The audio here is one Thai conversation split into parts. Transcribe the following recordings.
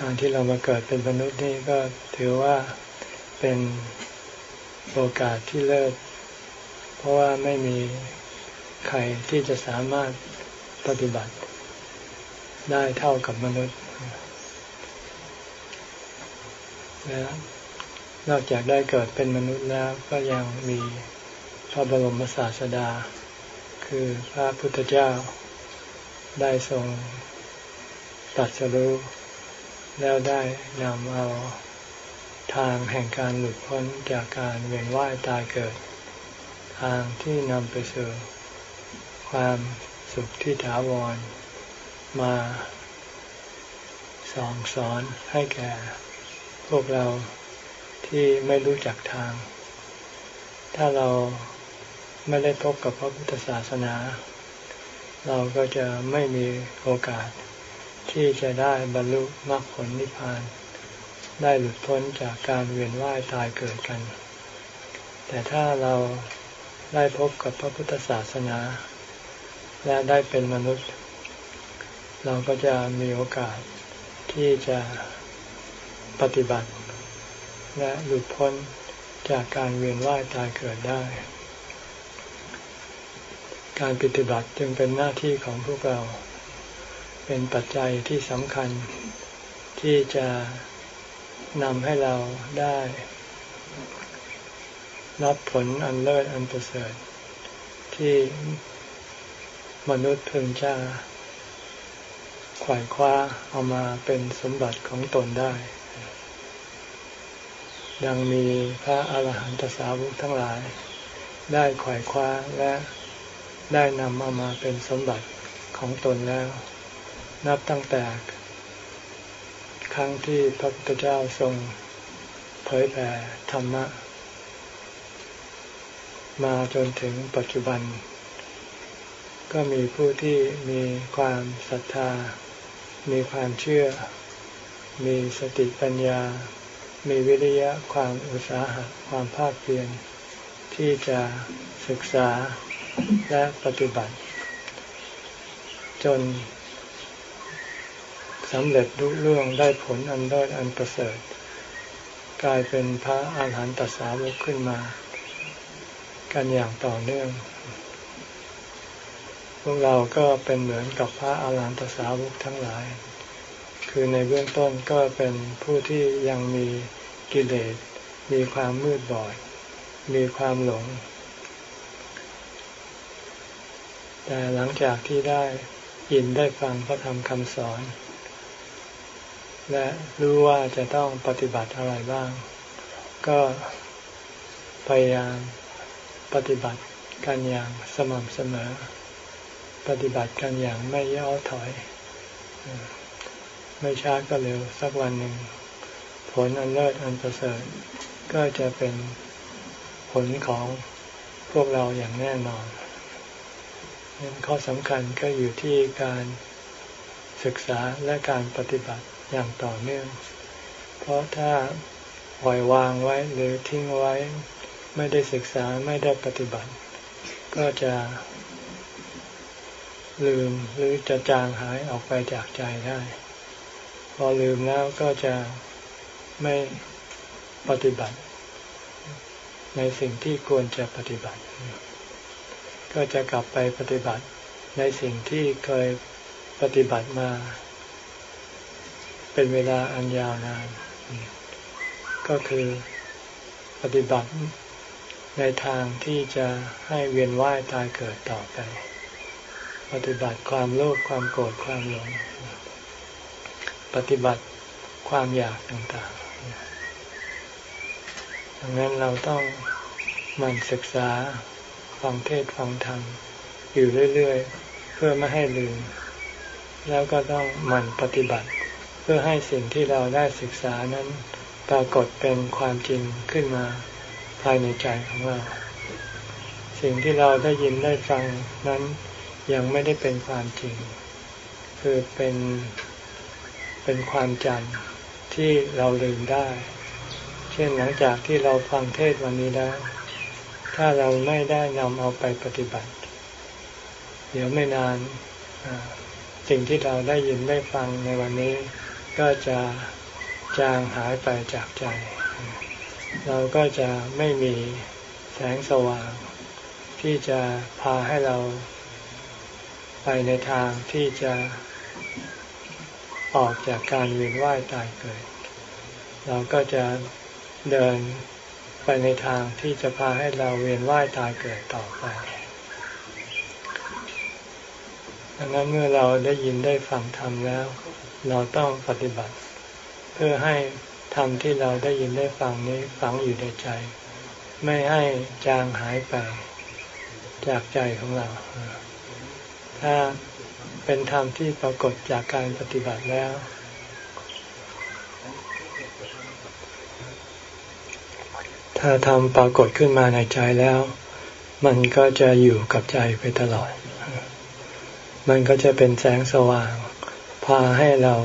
การที่เรามาเกิดเป็นมนุษย์นี่ก็ถือว่าเป็นโอกาสที่เลิศเพราะว่าไม่มีใครที่จะสามารถปฏิบัติได้เท่ากับมนุษย์และนอกจากได้เกิดเป็นมนุษย์แล้วก็ยังมีพระบรมศาสดา คือพระพุทธเจ้าได้ทรงตัดสรู้ แล้วได้นำเอาทางแห่งการหลุดพ้นจากการเวียนว่ายตายเกิด ทางที่นำไปสู่ความสุขที่ถาวรมาสอนสอนให้แก่ พวกเราที่ไม่รู้จักทาง ถ้าเราไม่ได้พบกับพระพุทธศาสนา เราก็จะไม่มีโอกาส ที่จะได้บรรลุมรรคผลนิพพาน ได้หลุดพ้นจากการเวียนว่ายตายเกิดกัน แต่ถ้าเราได้พบกับพระพุทธศาสนา และได้เป็นมนุษย์ เราก็จะมีโอกาสที่จะปฏิบัติ และหลุดพ้นจากการเวียนว่ายตายเกิดได้ การปฏิบัติจึงเป็นหน้าที่ของพวกเรา เป็นปัจจัยที่สำคัญที่จะนำให้เราได้ รับผลอันเลิศอันประเสริฐ ที่มนุษย์พึงจะขวายคว้าเอามาเป็นสมบัติของตนได้ ดังมีพระอาหารหันตสาวกทั้งหลาย ได้ขวายคว้าและได้นำเอามาเป็นสมบัติของตนแล้ว นับตั้งแต่ ครั้งที่พระพุทธเจ้าทรงเผยแผ่ธรรมะ มาจนถึงปัจจุบัน ก็มีผู้ที่มีความศรัทธา มีความเชื่อ มีสติปัญญา มีวิริยะความอุตสาหะความภาคเพียรที่จะศึกษาและปฏิบัติ จน สำเร็จรุ่เรื่องได้ผลอันเลิศอันประเสริฐ กลายเป็นพระอาหารหันตสาวกขึ้นมา กันอย่างต่อเนื่อง พวกเราก็เป็นเหมือนกับพระอาหารหันตสาวกทั้งหลาย คือในเบื้องต้นก็เป็นผู้ที่ยังมีกิเลส มีความมืดบอด มีความหลง แต่หลังจากที่ได้ยินได้ฟังพระธรรมคำสอน และรู้ว่าจะต้องปฏิบัติอะไรบ้าง ก็พยายามปฏิบัติกันอย่างสม่ำเสมอ ปฏิบัติกันอย่างไม่ย่อถอย ไม่ช้าก็เร็วสักวันหนึ่ง ผลอันเลิศอันประเสริฐก็จะเป็นผลของพวกเราอย่างแน่นอนข้อสำคัญก็อยู่ที่การศึกษาและการปฏิบัติ อย่างต่อเนื่อง เพราะถ้าปล่อยวางไว้หรือทิ้งไว้ ไม่ได้ศึกษาไม่ได้ปฏิบัติ ก็จะ ลืมหรือจะจางหายออกไปจากใจได้ พอลืมแล้วก็จะไม่ปฏิบัติ ในสิ่งที่ควรจะปฏิบัติ ก็จะกลับไปปฏิบัติในสิ่งที่เคยปฏิบัติมา เป็นเวลาอันยาวนาน ก็คือปฏิบัติในทางที่จะให้เวียนว่ายตายเกิดต่อไป ปฏิบัติความโลภความโกรธความหลง ปฏิบัติความอยากต่างๆ ดังนั้นเราต้องมันศึกษาฟังเทศฟังธรรมอยู่เรื่อย ๆ เพื่อไม่ให้ลืม แล้วก็ต้องมันปฏิบัติ เพื่อให้สิ่งที่เราได้ศึกษานั้นปรากฏเป็นความจริงขึ้นมาภายในใจของเรา สิ่งที่เราได้ยินได้ฟังนั้นยังไม่ได้เป็นความจริง คือเป็นเป็นความจำที่เราลืมได้ เช่นหลังจากที่เราฟังเทศวันนี้แล้ว ถ้าเราไม่ได้นำเอาไปปฏิบัติ เดี๋ยวไม่นานสิ่งที่เราได้ยินได้ฟังในวันนี้ ก็จะจางหายไปจากใจ เราก็จะไม่มีแสงสว่าง ที่จะพาให้เราไปในทางที่จะออกจากการเวียนว่ายตายเกิด เราก็จะเดินไปในทางที่จะพาให้เราเวียนว่ายตายเกิดต่อไปดังนั้นเมื่อเราได้ยินได้ฟังธรรมแล้ว เราต้องปฏิบัติ เพื่อให้ธรรมที่เราได้ยินได้ฟังนี้ฝังอยู่ในใจ ไม่ให้จางหายไปจากใจของเรา ถ้าเป็นธรรมที่ปรากฏจากการปฏิบัติแล้ว ถ้าทำปรากฏขึ้นมาในใจแล้ว มันก็จะอยู่กับใจไปตลอด มันก็จะเป็นแสงสว่าง พาให้เรา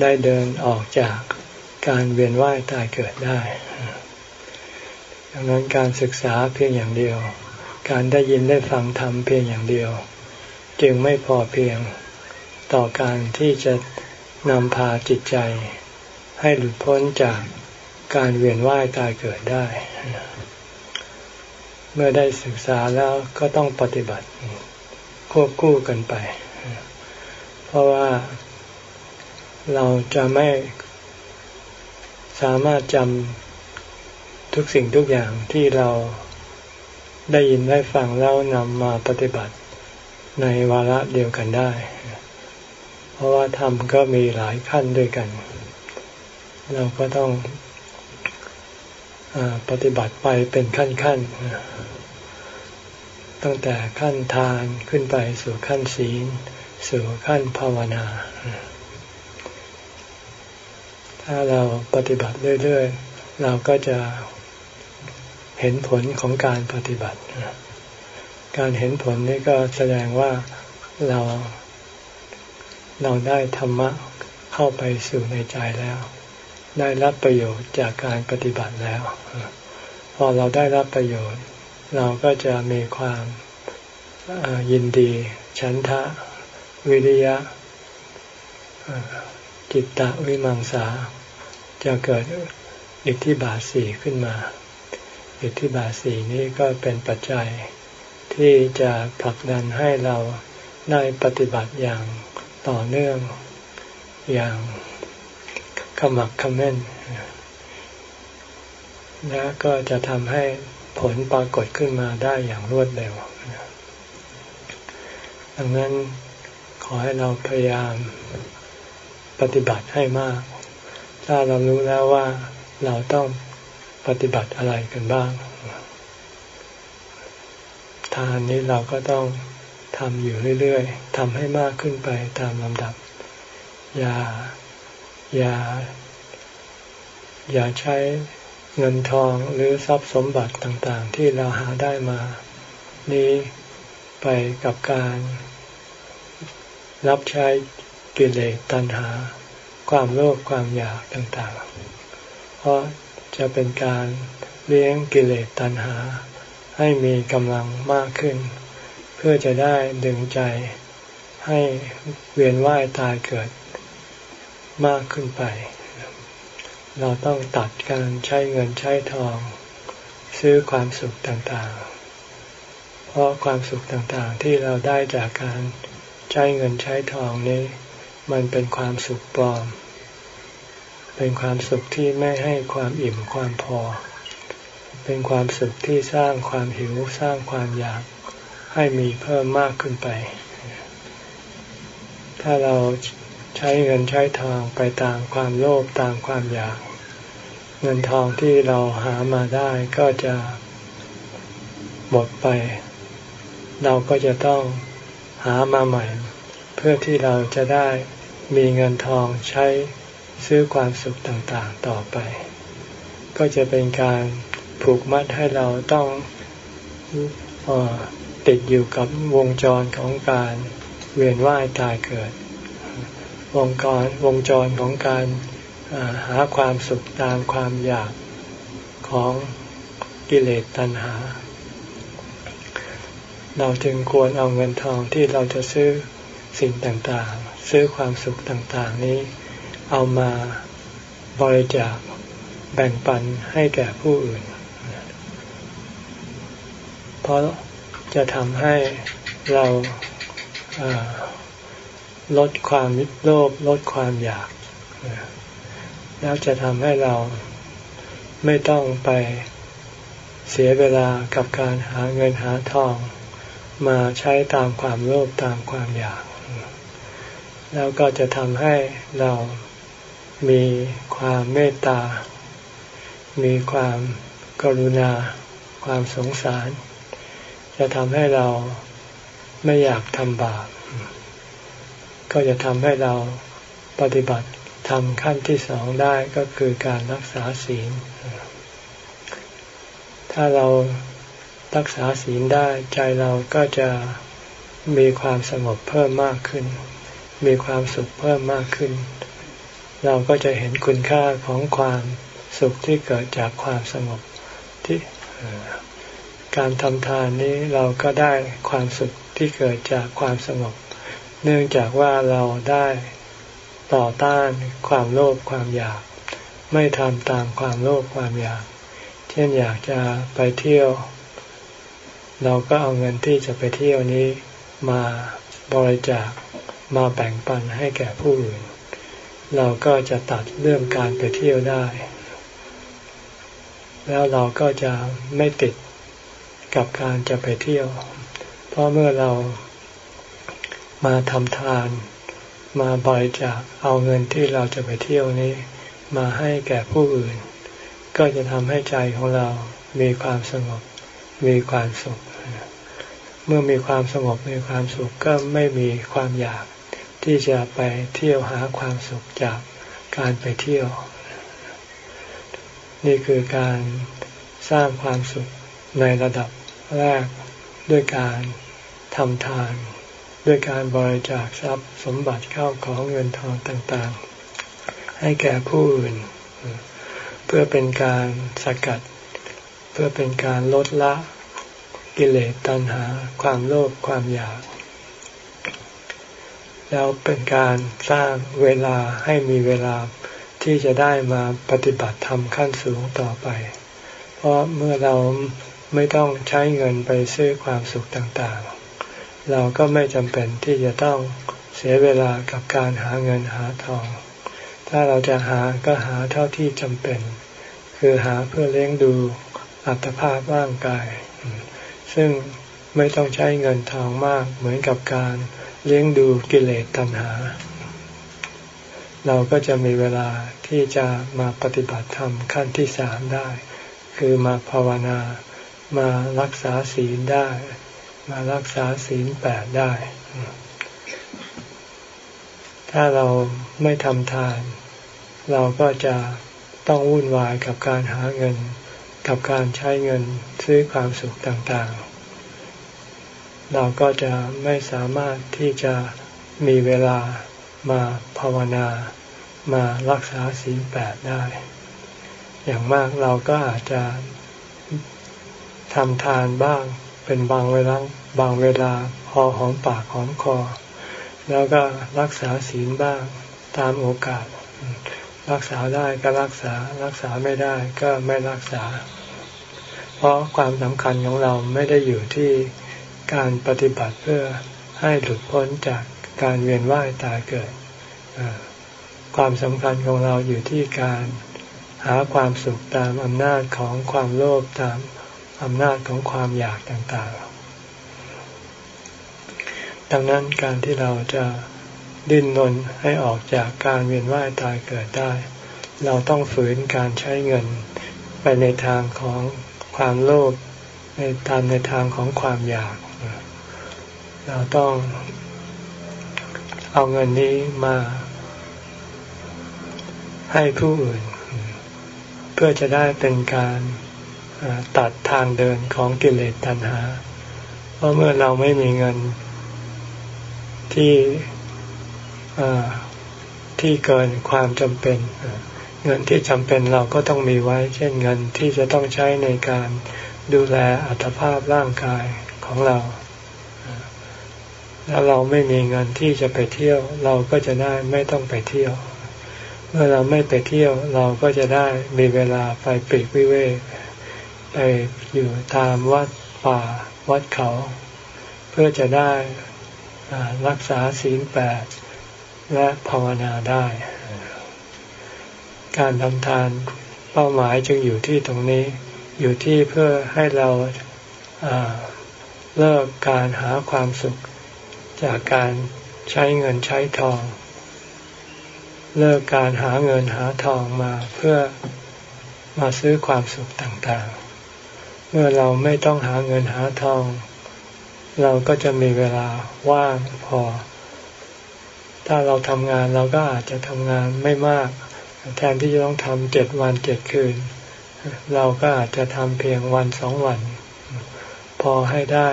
ได้เดินออกจากการเวียนว่ายตายเกิดได้ดังนั้นการศึกษาเพียงอย่างเดียว การได้ยินได้ฟังธรรมเพียงอย่างเดียว จึงไม่พอเพียงต่อการที่จะนำพาจิตใจ ให้หลุดพ้นจากการเวียนว่ายตายเกิดได้ เมื่อได้ศึกษาแล้วก็ต้องปฏิบัติ ควบคู่กันไป เพราะว่าเราจะไม่สามารถจำทุกสิ่งทุกอย่างที่เราได้ยินได้ฟังแล้วนำมาปฏิบัติในวาระเดียวกันได้ เพราะว่าธรรมก็มีหลายขั้นด้วยกัน เราก็ต้องอปฏิบัติไปเป็นขั้นๆ ตั้งแต่ขั้นทานขึ้นไปสู่ขั้นศีล สู่ขั้นภาวนา ถ้าเราปฏิบัติเรื่อยๆ เราก็จะเห็นผลของการปฏิบัติ การเห็นผลนี่ก็แสดงว่าเราเราได้ธรรมะเข้าไปสู่ในใจแล้ว ได้รับประโยชน์จากการปฏิบัติแล้ว พอเราได้รับประโยชน์ เราก็จะมีความยินดี ฉันทะ วิริยะจิตตะวิมังสา จะเกิดอิทธิบาทสี่ขึ้นมา อิทธิบาทสี่นี้ก็เป็นปัจจัยที่จะผลักดันให้เราได้ปฏิบัติอย่างต่อเนื่องอย่างขมักขม้นและก็จะทำให้ผลปรากฏขึ้นมาได้อย่างรวดเร็วดังนั้น ขอให้เราพยายามปฏิบัติให้มาก ถ้าเรารู้แล้วว่าเราต้องปฏิบัติอะไรกันบ้าง ทานนี้เราก็ต้องทำอยู่เรื่อยๆทำให้มากขึ้นไปตามลำดับ อย่า อย่า อย่าใช้เงินทองหรือทรัพย์สมบัติต่างๆ ที่เราหาได้มา นี้ไปกับการ รับใช้กิเลสตัณหา ความโลภความอยากต่างๆ เพราะจะเป็นการเลี้ยงกิเลสตัณหา ให้มีกำลังมากขึ้น เพื่อจะได้ดึงใจให้เวียนว่ายตายเกิดมากขึ้นไป เราต้องตัดการใช้เงินใช้ทอง ซื้อความสุขต่างๆ เพราะความสุขต่างๆที่เราได้จากการ ใช้เงินใช้ทองนี้ มันเป็นความสุขปลอม เป็นความสุขที่ไม่ให้ความอิ่มความพอ เป็นความสุขที่สร้างความหิวสร้างความอยากให้มีเพิ่มมากขึ้นไป ถ้าเราใช้เงินใช้ทองไปตามความโลภตามความอยาก เงินทองที่เราหามาได้ก็จะหมดไป เราก็จะต้อง หามาใหม่ เพื่อที่เราจะได้มีเงินทองใช้ซื้อความสุขต่างๆต่อไป ก็จะเป็นการผูกมัดให้เราต้องอติดอยู่กับวงจรของการเวียนว่ายตายเกิด วงกรวงจรของการหาความสุขตามความอยากของกิเลสตัณหา เราจึงควรเอาเงินทองที่เราจะซื้อสิ่งต่างๆ ซื้อความสุขต่างๆนี้ เอามาบริจาคแบ่งปันให้แก่ผู้อื่น เพราะจะทำให้เราลดความโลภลดความอยาก แล้วจะทำให้เราไม่ต้องไปเสียเวลากับการหาเงินหาทอง มาใช้ตามความโลภตามความอยาก แล้วก็จะทำให้เรามีความเมตตา มีความกรุณา ความสงสาร จะทำให้เราไม่อยากทำบาป ก็จะทำให้เราปฏิบัติทำขั้นที่สองได้ก็คือการรักษาศีล ถ้าเรา รักษาศีลได้ใจเราก็จะมีความสงบเพิ่มมากขึ้น มีความสุขเพิ่มมากขึ้น เราก็จะเห็นคุณค่าของความสุขที่เกิดจากความสงบที่การทำทานนี้เราก็ได้ความสุขที่เกิดจากความสงบ เนื่องจากว่าเราได้ต่อต้านความโลภความอยาก ไม่ทำตามความโลภความอยาก เช่นอยากจะไปเที่ยว เราก็เอาเงินที่จะไปเที่ยวนี้มาบริจาคมาแบ่งปันให้แก่ผู้อื่น เราก็จะตัดเรื่องการไปเที่ยวได้ แล้วเราก็จะไม่ติดกับการจะไปเที่ยว เพราะเมื่อเรามาทำทานมาบริจาคเอาเงินที่เราจะไปเที่ยวนี้ มาให้แก่ผู้อื่น ก็จะทำให้ใจของเรามีความสงบมีความสุข เมื่อมีความสงบมีความสุขก็ไม่มีความอยากที่จะไปเที่ยวหาความสุขจากการไปเที่ยว นี่คือการสร้างความสุขในระดับแรกด้วยการทำทาน ด้วยการบริจาคทรัพย์สมบัติเข้าของเงินทองต่างๆ ให้แก่ผู้อื่น เพื่อเป็นการสกัด เพื่อเป็นการลดละ กิเลสตัณหา ความโลภความอยาก แล้วเป็นการสร้างเวลาให้มีเวลาที่จะได้มาปฏิบัติธรรมขั้นสูงต่อไป เพราะเมื่อเราไม่ต้องใช้เงินไปซื้อความสุขต่างๆ เราก็ไม่จำเป็นที่จะต้องเสียเวลากับการหาเงินหาทอง ถ้าเราจะหาก็หาเท่าที่จำเป็น คือหาเพื่อเลี้ยงดูอัตภาพร่างกาย ซึ่งไม่ต้องใช้เงินทองมากเหมือนกับการเลี้ยงดูกิเลสตัณหา เราก็จะมีเวลาที่จะมาปฏิบัติธรรมขั้นที่สามได้ คือมาภาวนา มารักษาศีลได้ มารักษาศีลแปดได้ ถ้าเราไม่ทำทาน เราก็จะต้องวุ่นวายกับการหาเงิน กับการใช้เงินซื้อความสุขต่างๆ เราก็จะไม่สามารถที่จะมีเวลามาภาวนามารักษาศีลแปดได้ อย่างมากเราก็อาจจะทำทานบ้างเป็นบางเวลาบางเวลาพอหอมปากหอมคอ แล้วก็รักษาศีลบ้างตามโอกาส รักษาได้ก็รักษารักษาไม่ได้ก็ไม่รักษา เพราะความสำคัญของเราไม่ได้อยู่ที่การปฏิบัติเพื่อให้หลุดพ้นจากการเวียนว่ายตายเกิด ความสำคัญของเราอยู่ที่การหาความสุขตามอำนาจของความโลภตามอำนาจของความอยากต่างๆ ดังนั้นการที่เราจะ ดิ้นรนให้ออกจากการเวียนว่ายตายเกิดได้ เราต้องฝืนการใช้เงิน ไปในทางของความโลภในตามในทางของความอยาก เราต้องเอาเงินนี้มาให้ผู้อื่น เพื่อจะได้เป็นการตัดทางเดินของกิเลสตัณหา เพราะเมื่อเราไม่มีเงินที่ ที่เกินความจำเป็น เงินที่จำเป็นเราก็ต้องมีไว้ เช่นเงินที่จะต้องใช้ในการดูแลอัตภาพร่างกายของเราถ้าเราไม่มีเงินที่จะไปเที่ยว เราก็จะได้ไม่ต้องไปเที่ยว เมื่อเราไม่ไปเที่ยวเราก็จะได้มีเวลาไปปีกวิเวกไปอยู่ตามวัดป่าวัดเขา เพื่อจะได้รักษาศีลแปด และภาวนาได้ การทำทานเป้าหมายจึงอยู่ที่ตรงนี้ อยู่ที่เพื่อให้เราเลิกการหาความสุข จากการใช้เงินใช้ทอง เลิกการหาเงินหาทองมาเพื่อมาซื้อความสุขต่างๆ เมื่อเราไม่ต้องหาเงินหาทอง เราก็จะมีเวลาว่างพอ ถ้าเราทำงานเราก็อาจจะทำงานไม่มาก แทนที่จะต้องทำเจ็ดวันเจ็ดคืน เราก็อาจจะทำเพียงวันสองวัน พอให้ได้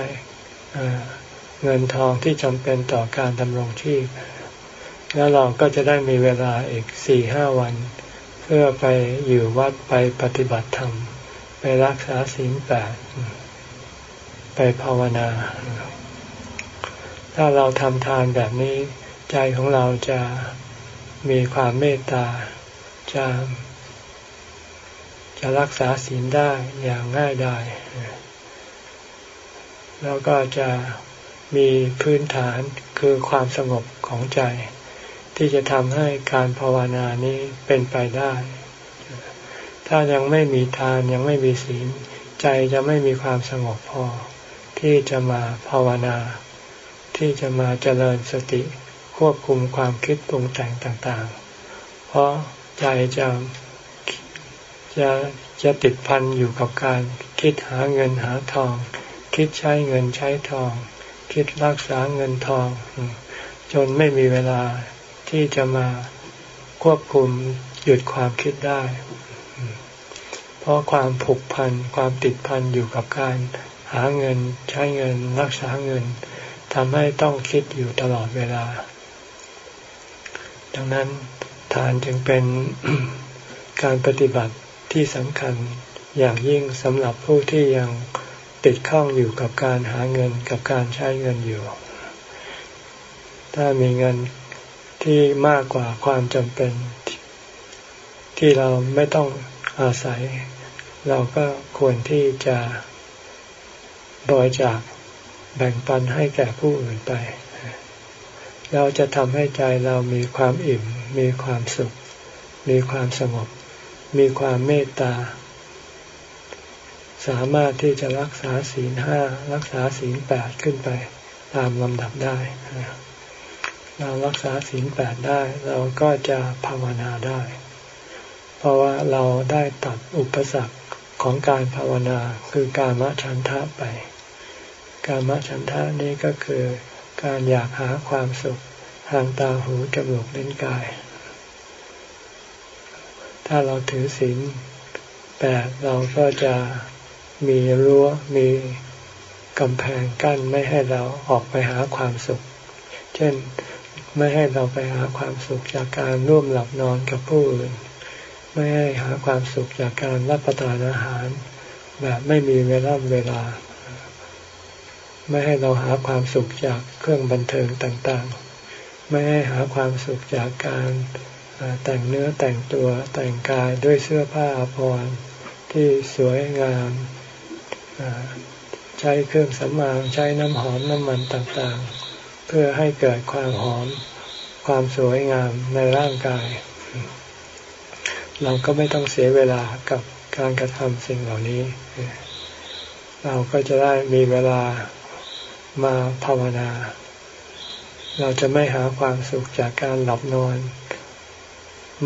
เงินทองที่จำเป็นต่อการดำรงชีพ แล้วเราก็จะได้มีเวลาอีกสี่ห้าวัน เพื่อไปอยู่วัดไปปฏิบัติธรรม ไปรักษาศีลแปดไปภาวนา ถ้าเราทำทานแบบนี้ ใจของเราจะมีความเมตตาจะจะรักษาศีลได้อย่างง่ายได้แล้วก็จะมีพื้นฐานคือความสงบของใจ ที่จะทำให้การภาวนานี้เป็นไปได้ ถ้ายังไม่มีทานยังไม่มีศีล ใจจะไม่มีความสงบพอ ที่จะมาภาวนา ที่จะมาเจริญสติ ควบคุมความคิดปรุงแต่งต่างๆ เพราะใจจะจะจะติดพันอยู่กับการคิดหาเงินหาทอง คิดใช้เงินใช้ทอง คิดรักษาเงินทอง จนไม่มีเวลาที่จะมาควบคุมหยุดความคิดได้ เพราะความผูกพันความติดพันอยู่กับการหาเงินใช้เงินรักษาเงินทำให้ต้องคิดอยู่ตลอดเวลา ดังนั้นทานจึงเป็นการปฏิบัติที่สำคัญอย่างยิ่งสำหรับผู้ที่ยังติดข้องอยู่กับการหาเงินกับการใช้เงินอยู่ ถ้ามีเงินที่มากกว่าความจำเป็น ที่เราไม่ต้องอาศัย เราก็ควรที่จะบริจาคแบ่งปันให้แก่ผู้อื่นไป เราจะทำให้ใจเรามีความอิ่ม มีความสุข มีความสงบ มีความเมตตา สามารถที่จะรักษาศีลห้ารักษาศีลแปดขึ้นไปตามลำดับได้ เรารักษาศีลแปดได้ เราก็จะภาวนาได้ เพราะว่าเราได้ตัดอุปสรรคของการภาวนาคือการมฉันทะไป การมฉันทะนี้ก็คือ การอยากหาความสุขทางตาหูจมูกเลิ้นกาย ถ้าเราถือศีลแปดเราก็จะมีรั้วมีกำแพงกั้นไม่ให้เราออกไปหาความสุข เช่นไม่ให้เราไปหาความสุขจากการร่วมหลับนอนกับผู้อื่น ไม่ให้หาความสุขจากการรับประทานอาหาร แบบไม่มีเวลาเวลา ไม่ให้เราหาความสุขจากเครื่องบันเทิงต่างๆ ไม่ให้หาความสุขจากการแต่งเนื้อแต่งตัวแต่งกายด้วยเสื้อผ้าอภรรที่สวยงามใช้เครื่องสำอางใช้น้ำหอมน้ำมันต่างๆ เพื่อให้เกิดความหอมความสวยงามในร่างกาย เราก็ไม่ต้องเสียเวลากับการกระทำสิ่งเหล่านี้ เราก็จะได้มีเวลา มาภาวนา เราจะไม่หาความสุขจากการหลับนอน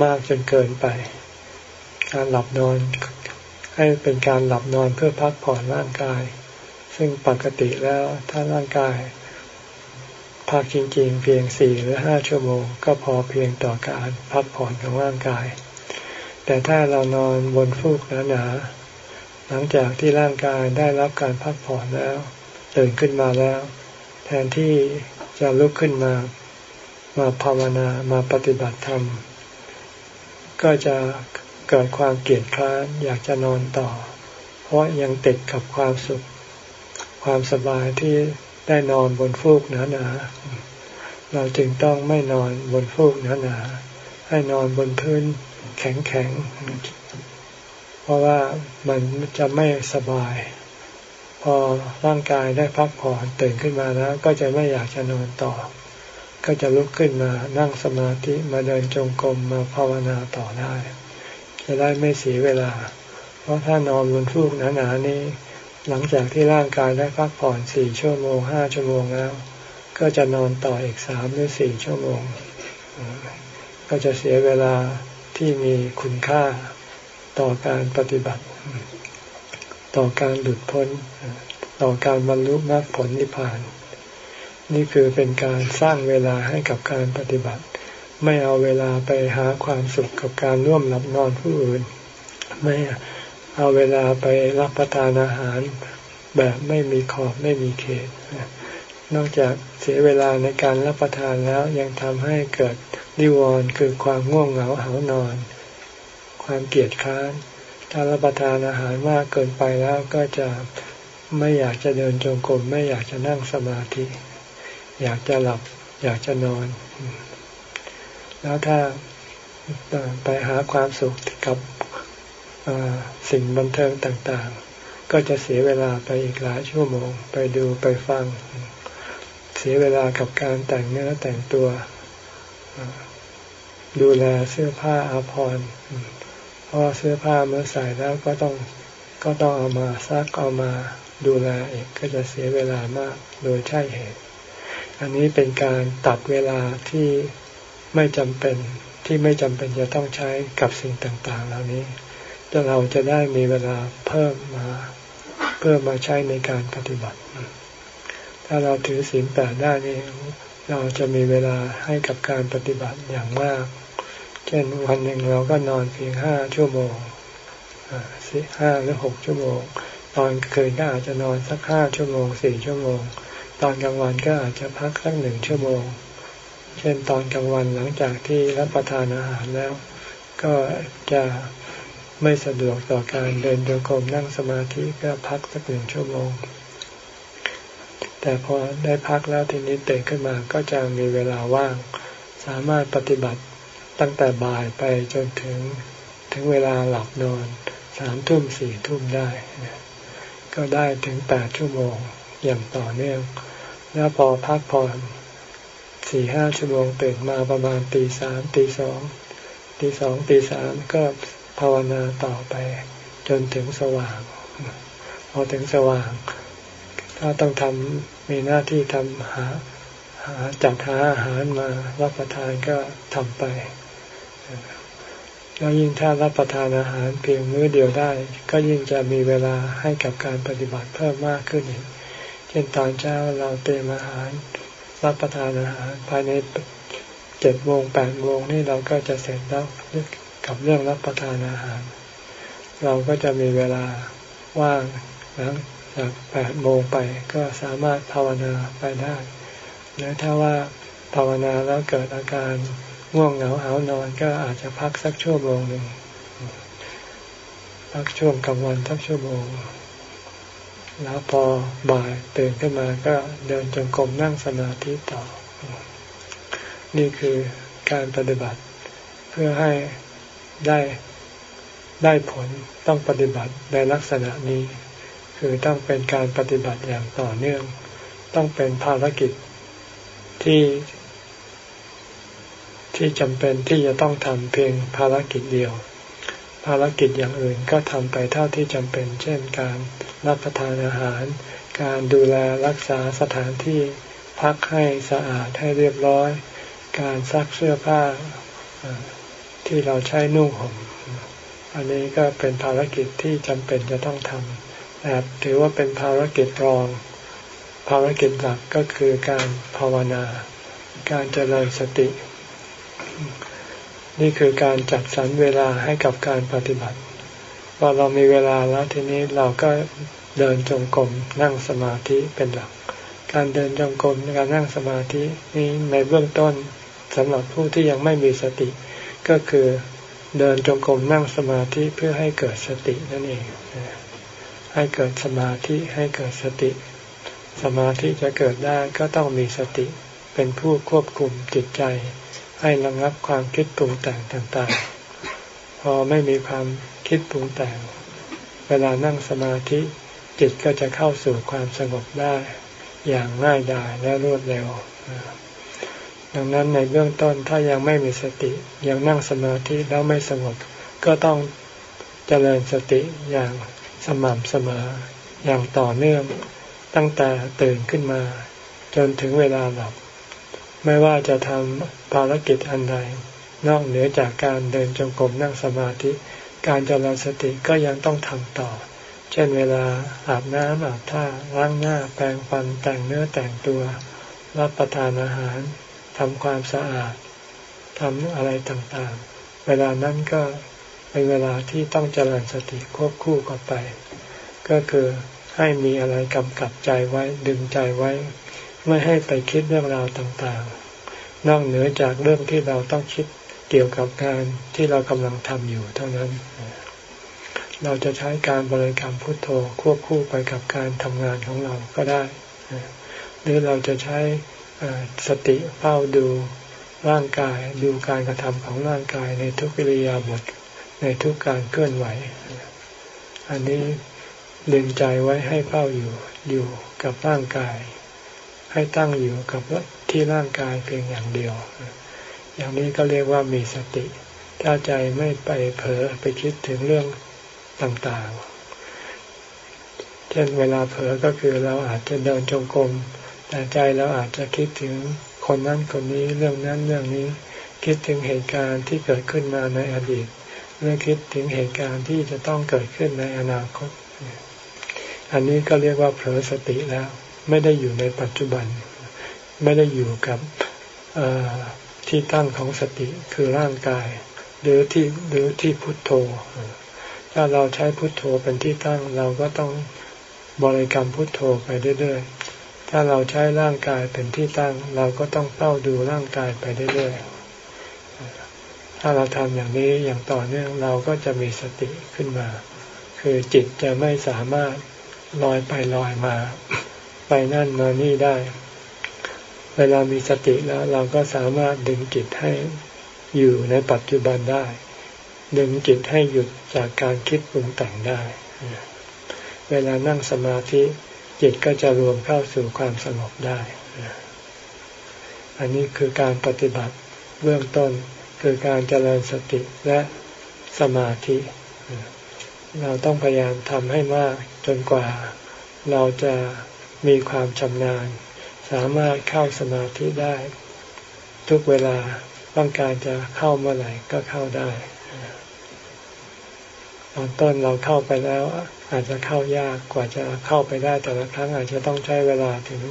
มากจนเกินไป การหลับนอนให้เป็นการหลับนอนเพื่อพักผ่อนร่างกาย ซึ่งปกติแล้วถ้าร่างกาย พักจริงๆ เพียงสี่หรือห้าชั่วโมง ก็พอเพียงต่อการพักผ่อนของร่างกาย แต่ถ้าเรานอนบนฟูกหนาๆหลังจากที่ร่างกายได้รับการพักผ่อนแล้ว ตื่นขึ้นมาแล้ว แทนที่จะลุกขึ้นมามาภาวนามาปฏิบัติธรรม ก็จะเกิดความเกลียดคร้านอยากจะนอนต่อ เพราะยังติดกับความสุข ความสบายที่ได้นอนบนฟูกหนาๆเราจึงต้องไม่นอนบนฟูกหนาๆใหให้นอนบนพื้นแข็งๆ เพราะว่ามันจะไม่สบาย พอร่างกายได้พักผ่อนตื่นขึ้นมาแล้ว ก็จะไม่อยากจะนอนต่อ ก็จะลุกขึ้นมานั่งสมาธิมาเดินจงกรมมาภาวนาต่อได้ จะได้ไม่เสียเวลา เพราะถ้านอนบนฟูกหนาๆนี้ หลังจากที่ร่างกายได้พักผ่อนสี่ชั่วโมงห้าชั่วโมงแล้ว ก็จะนอนต่ออีกสามหรือสี่ชั่วโมง ก็จะเสียเวลาที่มีคุณค่าต่อการปฏิบัติ ต่อการหลุดพ้น ต่อการบรรลุมรรคผลนิพพาน นี่คือเป็นการสร้างเวลาให้กับการปฏิบัติ ไม่เอาเวลาไปหาความสุขกับการร่วมหลับนอนผู้อื่น ไม่เอาเวลาไปรับประทานอาหารแบบไม่มีขอบไม่มีเขต นอกจากเสียเวลาในการรับประทานแล้วยังทำให้เกิดนิวรณ์คือความง่วงเหงาเหานอน ความเกียดค้าน ถ้ารับประทานอาหารมากเกินไปแล้วก็จะไม่อยากจะเดินจงกรมไม่อยากจะนั่งสมาธิ อยากจะหลับ อยากจะนอน แล้วถ้าไปหาความสุขกับสิ่งบันเทิงต่างๆ ก็จะเสียเวลาไปอีกหลายชั่วโมง ไปดูไปฟัง เสียเวลากับการแต่งเนื้อแต่งตัว ดูแลเสื้อผ้าอาภรณ์ พราะเสื้อผ้าเมื่อใส่แล้วก็ต้องก็ต้องเอามาซักเอามาดูแลอีกก็จะเสียเวลามากโดยใช่เหตุ อันนี้เป็นการตัดเวลาที่ไม่จำเป็นที่ไม่จำเป็นจะต้องใช้กับสิ่งต่าง ๆ เหล่านี้จะเราจะได้มีเวลาเพิ่มมาเพื่อมาใช้ในการปฏิบัติ ถ้าเราถือศีลแปดได้นี่เราจะมีเวลาให้กับการปฏิบัติอย่างมาก ช่นวันหนึ่งเราก็นอนเพียงห้าชั่วโมงสิห้าหรือหกชั่วโมง ตอนคืนก็อาจจะนอนสักห้าชั่วโมงสี่ชั่วโมง ตอนกลางวันก็อาจจะพักสักหนึ่งชั่วโมง เช่นตอนกลางวันหลังจากที่รับประทานอาหารแล้ว ก็จะไม่สะดวกต่อการเดินโยกรมนั่งสมาธิก็พักสักหนึ่งชั่วโมง แต่พอได้พักแล้วทีนี้ตื่นขึ้นมาก็จะมีเวลาว่าง สามารถปฏิบัติ ตั้งแต่บ่ายไปจนถึงถึงเวลาหลับนอนสามทุ่มสี่ทุ่มได้ ก็ได้ถึงแปดชั่วโมงอย่างต่อเนื่อง แล้วพอพักผ่อนสี่ห้าชั่วโมงตื่นมาประมาณตีสามตีสองตีสองตีสามก็ภาวนาต่อไป จนถึงสว่าง พอถึงสว่าง ถ้าต้องทำมีหน้าที่ทำหาหาจัดหาอาหารมารับประทานก็ทำไป แล้วยิ่งถ้ารับประทานอาหารเพียงมื้อเดียวได้ ก็ยิ่งจะมีเวลาให้กับการปฏิบัติเพิ่มมากขึ้นเช่นตอนเช้าเราเตรียมอาหาร รับประทานอาหารภายในเจ็ดโมงแปดโมงนี่เราก็จะเสร็จแล้วกับเรื่องรับประทานอาหาร เราก็จะมีเวลาว่างแล้วจากแปดโมงไปก็สามารถภาวนาไปได้หรือถ้าว่าภาวนาแล้วเกิดอาการ ง่วงเหงาหานอนก็อาจจะพักสักชั่วโมงหนึ่งพักช่วงกลางวันสักชั่วโมง แล้วพอบ่ายตื่นขึ้นมาก็เดินจงกรมนั่งสมาธิต่อ นี่คือการปฏิบัติเพื่อให้ได้ได้ผลต้องปฏิบัติในลักษณะนี้ คือต้องเป็นการปฏิบัติอย่างต่อเนื่อง ต้องเป็นภารกิจที่ ที่จำเป็นที่จะต้องทำเพียงภารกิจเดียว ภารกิจอย่างอื่นก็ทำไปเท่าที่จำเป็น เช่นการรับประทานอาหาร การดูแลรักษาสถานที่พักให้สะอาดให้เรียบร้อย การซักเสื้อผ้าที่เราใช้นุ่งห่มอันนี้ก็เป็นภารกิจที่จำเป็นจะต้องทำแต่ถือว่าเป็นภารกิจรอง ภารกิจหลักก็คือการภาวนา การเจริญสติ นี่คือการจัดสรรเวลาให้กับการปฏิบัติพอเรามีเวลาแล้วทีนี้เราก็เดินจงกรมนั่งสมาธิเป็นหลัก การเดินจงกรมการนั่งสมาธินี้ในเบื้องต้นสำหรับผู้ที่ยังไม่มีสติ ก็คือเดินจงกรมนั่งสมาธิเพื่อให้เกิดสตินั่นเอง ให้เกิดสมาธิให้เกิดสติ สมาธิจะเกิดได้ก็ต้องมีสติ เป็นผู้ควบคุมจิตใจ ให้ระงับความคิดปรุงแต่งต่างๆ พอไม่มีความคิดปรุงแต่ง เวลานั่งสมาธิจิตก็จะเข้าสู่ความสงบได้อย่างง่ายดายและรวดเร็ว ดังนั้นในเบื้องต้นถ้ายังไม่มีสติยังนั่งสมาธิแล้วไม่สงบก็ต้องเจริญสติอย่างสม่ำเสมอ อย่างต่อเนื่องตั้งแต่ตื่นขึ้นมา จนถึงเวลาหลับ ไม่ว่าจะทำ ภารกิจอันใด นอกเหนือจากการเดินจงกรมนั่งสมาธิ การเจริญสติก็ยังต้องทำต่อ เช่นเวลาอาบน้ำอาบท่าล้างหน้าแปรงฟันแต่งเนื้อแต่งตัว รับประทานอาหารทำความสะอาดทำอะไรต่างๆ เวลานั้นก็เป็นเวลาที่ต้องเจริญสติควบคู่กันไป ก็คือให้มีอะไรกำกับใจไว้ดึงใจไว้ ไม่ให้ไปคิดเรื่องราวต่างๆ นอกเหนือจากเรื่องที่เราต้องคิดเกี่ยวกับการที่เรากำลังทำอยู่เท่านั้น เราจะใช้การบริกรรมพุทโธควบคู่ไปกับการทำงานของเราก็ได้ หรือเราจะใช้สติเฝ้าดูร่างกายดูการกระทำของร่างกายในทุกิริยาบทในทุกการเคลื่อนไหว อันนี้ดึงใจไว้ให้เฝ้าอยู่อยู่กับร่างกาย ให้ตั้งอยู่กับที่ร่างกายเพียงอย่างเดียว อย่างนี้ก็เรียกว่ามีสติ ถ้าใจไม่ไปเผลอไปคิดถึงเรื่องต่างๆ เช่นเวลาเผลอก็คือเราอาจจะเดินจงกรมแต่ใจเราอาจจะคิดถึงคนนั้นคนนี้เรื่องนั้นเรื่องนี้ คิดถึงเหตุการณ์ที่เกิดขึ้นมาในอดีตเรื่อคิดถึงเหตุการณ์ที่จะต้องเกิดขึ้นในอนาคต อันนี้ก็เรียกว่าเผลอสติแล้ว ไม่ได้อยู่ในปัจจุบัน ไม่ได้อยู่กับที่ตั้งของสติคือร่างกาย หรือที่หรือที่พุทโธ ถ้าเราใช้พุทโธเป็นที่ตั้งเราก็ต้องบริกรรมพุทโธไปเรื่อยๆ ถ้าเราใช้ร่างกายเป็นที่ตั้ง เราก็ต้องเฝ้าดูร่างกายไปเรื่อยๆ ถ้าเราทำอย่างนี้อย่างต่อเนื่องเราก็จะมีสติขึ้นมา คือจิตจะไม่สามารถลอยไปลอยมา ไปนั่นมานี่ได้ เวลามีสติแล้ว เราก็สามารถดึงจิตให้อยู่ในปัจจุบันได้ ดึงจิตให้หยุดจากการคิดปรุงแต่งได้ เวลานั่งสมาธิจิตก็จะรวมเข้าสู่ความสงบได้ อันนี้คือการปฏิบัติเบื้องต้นคือการเจริญสติและสมาธิ เราต้องพยายามทำให้มากจนกว่าเราจะ มีความชำนาญ สามารถเข้าสมาธิได้ ทุกเวลาต้องการจะเข้าเมื่อไหร่ก็เข้าได้ตอนต้นเราเข้าไปแล้ว อาจจะเข้ายากกว่าจะเข้าไปได้แต่ละครั้งอาจจะต้องใช้เวลาถึง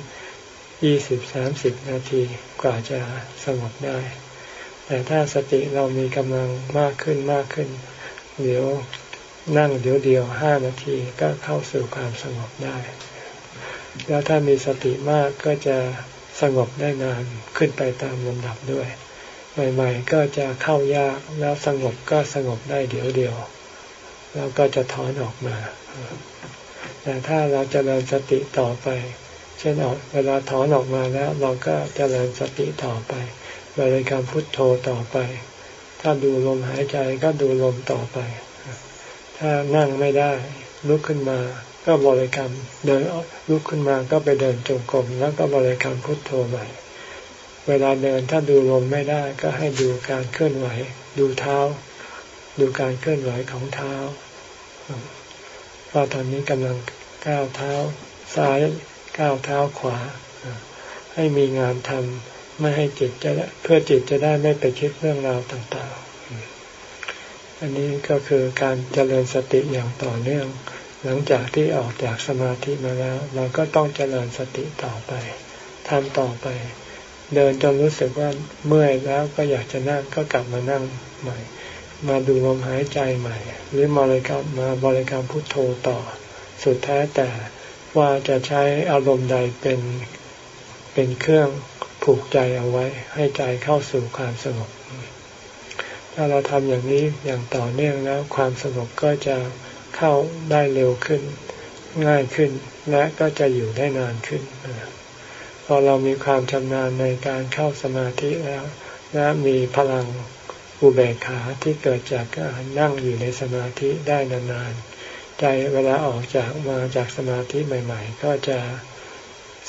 ยี่สิบสามสิบนาทีกว่าจะสงบได้ แต่ถ้าสติเรามีกำลังมากขึ้นมากขึ้น เดี๋ยวนั่งเดี๋ยวเดียวห้านาทีก็เข้าสู่ความสงบได้ แล้วถ้ามีสติมากก็จะสงบได้นานขึ้นไปตามลำดับด้วย ใหม่ ๆ ก็จะเข้ายากแล้วสงบก็สงบได้เดี๋ยวเดียว แล้วก็จะถอนออกมาแต่ถ้าเราจเจริญสติต่อไป เช่นออกเวลาถอนออกมาแล้ว เราก็จเจริญสติต่อไปบริกรรมพุทโธต่อไป ถ้าดูลมหายใจก็ดูลมต่อไป ถ้านั่งไม่ได้ลุกขึ้นมา ก็บริกรรมเดินลุกขึ้นมาก็ไปเดินจงกรมแล้วก็บริกรรมพุทโธใหม่เวลาเดินถ้าดูลมไม่ได้ก็ให้ดูการเคลื่อนไหว ดูเท้า ดูการเคลื่อนไหวของเท้าว่าตอนนี้กำลังก้าวเท้าซ้ายก้าวเท้าขวา ให้มีงานทำไม่ให้จิตจะเพื่อจิตจะได้ไม่ไปคิดเรื่องราวต่างๆ อันนี้ก็คือการเจริญสติอย่างต่อเนื่อง หลังจากที่ออกจากสมาธิมาแล้ว เราก็ต้องเจริญสติต่อไปทำต่อไป เดินจนรู้สึกว่าเมื่อยแล้วก็อยากจะนั่งก็กลับมานั่งใหม่ มาดูลมหายใจใหม่ หรือมาบริกรรมมาบริกรรมพุทโธต่อ สุดแท้แต่ว่าจะใช้อารมณ์ใดเป็นเป็นเครื่องผูกใจเอาไว้ ให้ใจเข้าสู่ความสงบถ้าเราทำอย่างนี้อย่างต่อเนื่องแล้วความสงบก็จะ เข้าได้เร็วขึ้น ง่ายขึ้นและก็จะอยู่ได้นานขึ้น พอเรามีความชำนาญในการเข้าสมาธิแล้ว และมีพลังอุเบกขาที่เกิดจากการนั่งอยู่ในสมาธิได้นานๆ ใจเวลาออกจากมาจากสมาธิใหม่ ๆ ก็จะ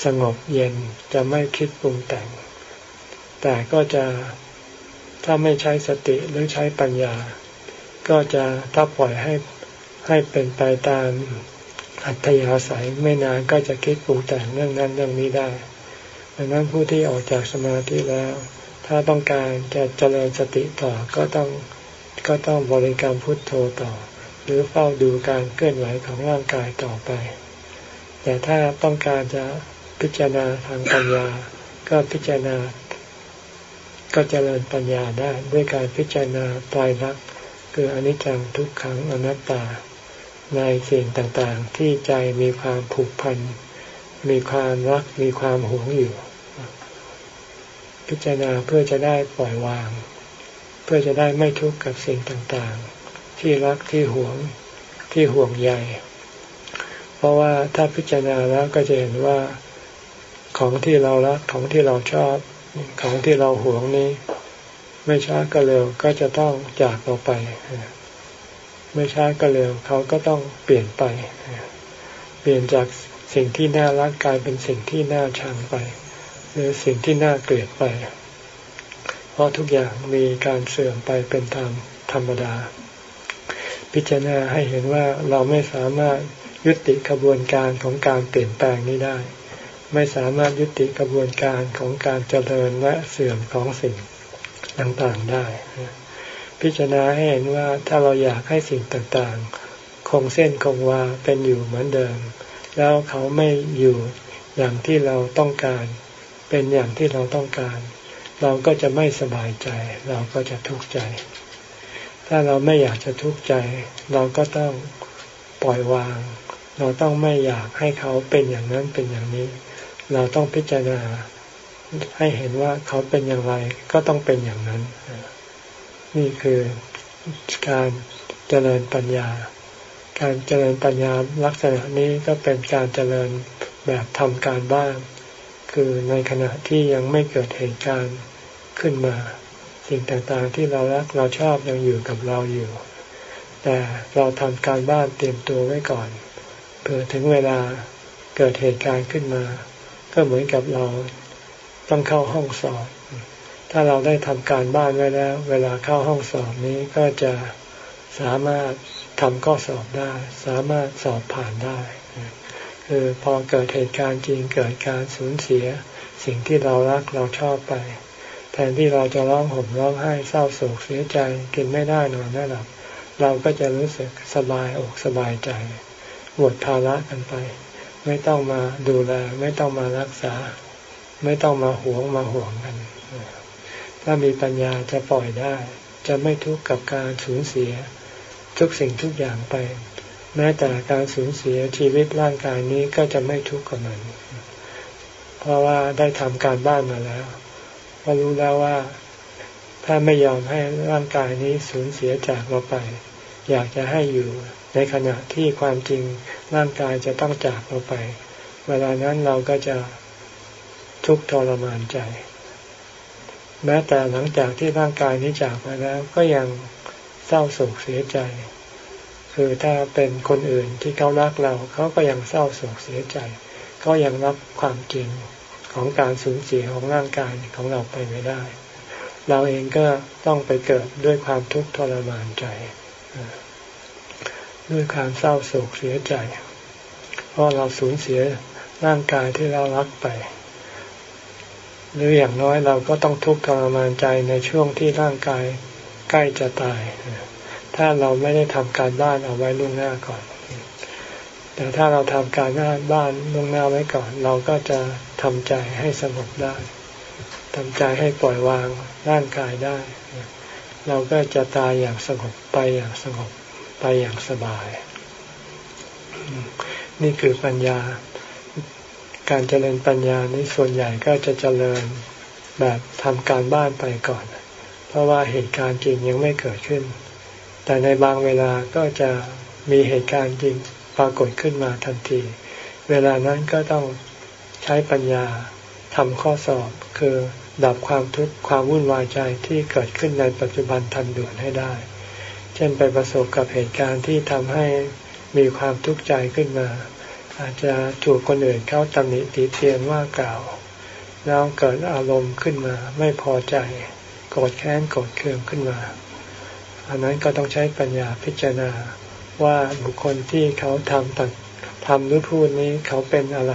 สงบเย็นจะไม่คิดปรุงแต่ง แต่ก็จะถ้าไม่ใช้สติหรือใช้ปัญญา ก็จะถ้าปล่อยให้ ให้เป็นไปตามอัธยาศัยไม่นานก็จะคิดปรุงแต่งเรื่องนั้นเรื่องนี้ได้ดังนั้นผู้ที่ออกจากสมาธิแล้ว ถ้าต้องการจะเจริญสติต่อก็ต้องก็ต้องบริกรรมพุทโธต่อ หรือเฝ้าดูการเคลื่อนไหวของร่างกายต่อไป แต่ถ้าต้องการจะพิจารณาทางปัญญา ก็พิจารณา ก็เจริญปัญญาได้ด้วยการพิจารณาตายรักคืออนิจจังทุกขังอนัตตา ในสิ่งต่างๆ ที่ใจมีความผูกพัน มีความรัก มีความหวงอยู่ พิจารณาเพื่อจะได้ปล่อยวาง เพื่อจะได้ไม่ทุกข์กับสิ่งต่างๆ ที่รักที่หวงที่ห่วงใยเพราะว่าถ้าพิจารณาแล้วก็จะเห็นว่าของที่เรารักของที่เราชอบ ของที่เราหวงนี้ ไม่ช้าก็เร็วก็จะต้องจากเราไป ไม่ช้าก็เร็วเขาก็ต้องเปลี่ยนไป เปลี่ยนจากสิ่งที่น่ารักกลายเป็นสิ่งที่น่าชังไป หรือสิ่งที่น่าเกลียดไป เพราะทุกอย่างมีการเสื่อมไปเป็นธรรมธรรมดา พิจารณาให้เห็นว่าเราไม่สามารถยุติกระบวนการของการเปลี่ยนแปลงนี้ได้ ไม่สามารถยุติกระบวนการของการเจริญและเสื่อมของสิ่งต่างๆได้ พิจารณาให้เห็นว่าถ้าเราอยากให้สิ่งต่างๆ คงเส้นคงวาเป็นอยู่เหมือนเดิม แล้วเขาไม่อยู่อย่างที่เราต้องการ เป็นอย่างที่เราต้องการ เราก็จะไม่สบายใจ เราก็จะทุกข์ใจ ถ้าเราไม่อยากจะทุกข์ใจ เราก็ต้องปล่อยวาง เราต้องไม่อยากให้เขาเป็นอย่างนั้นเป็นอย่างนี้ เราต้องพิจารณาให้เห็นว่าเขาเป็นอย่างไรก็ต้องเป็นอย่างนั้น นี่คือการเจริญปัญญา การเจริญปัญญาลักษณะนี้ก็เป็นการเจริญแบบทำการบ้าน คือในขณะที่ยังไม่เกิดเหตุการณ์ขึ้นมา สิ่งต่างๆที่เรารักเราชอบยังอยู่กับเราอยู่ แต่เราทำการบ้านเตรียมตัวไว้ก่อนเผื่อถึงเวลาเกิดเหตุการณ์ขึ้นมา ก็เหมือนกับเราต้องเข้าห้องสอบ ถ้าเราได้ทำการบ้านไว้แล้ว เวลาเข้าห้องสอบนี้ก็จะสามารถทำข้อสอบได้ สามารถสอบผ่านได้คือพอเกิดเหตุการณ์จริงเกิดการสูญเสีย สิ่งที่เรารักเราชอบไป แทนที่เราจะร้องห่มร้องไห้เศร้าโศกเสียใจกินไม่ได้นอนไม่หลับเราก็จะรู้สึกสบายอกสบายใจหมดภาระกันไป ไม่ต้องมาดูแล ไม่ต้องมารักษา ไม่ต้องมาหวงมาห่วงกัน ถ้ามีปัญญาจะปล่อยได้ จะไม่ทุกข์กับการสูญเสีย ทุกสิ่งทุกอย่างไป แม้แต่การสูญเสียชีวิตร่างกายนี้ก็จะไม่ทุกข์กับมัน เพราะว่าได้ทำการบ้านมาแล้วก็รู้แล้วว่าถ้าไม่ยอมให้ร่างกายนี้สูญเสียจากเราไป อยากจะให้อยู่ในขณะที่ความจริงร่างกายจะต้องจากเราไป เวลานั้นเราก็จะทุกข์ทรมานใจ แม้แต่หลังจากที่ร่างกายนี้จากไปแล้ว ก็ยังเศร้าโศกเสียใจ คือถ้าเป็นคนอื่นที่เขารักเราเขาก็ยังเศร้าโศกเสียใจ ก็ยังรับความจริงของการสูญเสียของร่างกายของเราไปไม่ได้ เราเองก็ต้องไปเกิดด้วยความทุกข์ทรมานใจด้วยความเศร้าโศกเสียใจ เพราะเราสูญเสียร่างกายที่เรารักไป หรืออย่างน้อยเราก็ต้องทุกข์ทรมานใจในช่วงที่ร่างกายใกล้จะตาย ถ้าเราไม่ได้ทำการบ้านเอาไว้ล่วงหน้าก่อน แต่ถ้าเราทำการบ้านล่วงหน้าไว้ก่อน เราก็จะทำใจให้สงบได้ทำใจให้ปล่อยวางร่างกายได้ เราก็จะตายอย่างสงบไปอย่างสงบไปอย่างสบาย นี่คือปัญญา การเจริญปัญญานี้ส่วนใหญ่ก็จะเจริญแบบทำการบ้านไปก่อน เพราะว่าเหตุการณ์จริงยังไม่เกิดขึ้น แต่ในบางเวลาก็จะมีเหตุการณ์จริงปรากฏขึ้นมาทันที เวลานั้นก็ต้องใช้ปัญญาทำข้อสอบคือดับความทุกข์ความวุ่นวายใจที่เกิดขึ้นในปัจจุบันทันด่วนให้ได้ เช่นไปประสบกับเหตุการณ์ที่ทำให้มีความทุกข์ใจขึ้นมา อาจจะถูกคนอื่นเขาตำหนิติเตียนว่ากล่าว แล้วเกิดอารมณ์ขึ้นมาไม่พอใจโกรธแค้นโกรธเคืองขึ้นมา อันนั้นก็ต้องใช้ปัญญาพิจารณาว่าบุคคลที่เขาทำตัดทำหรือพูดนี้เขาเป็นอะไร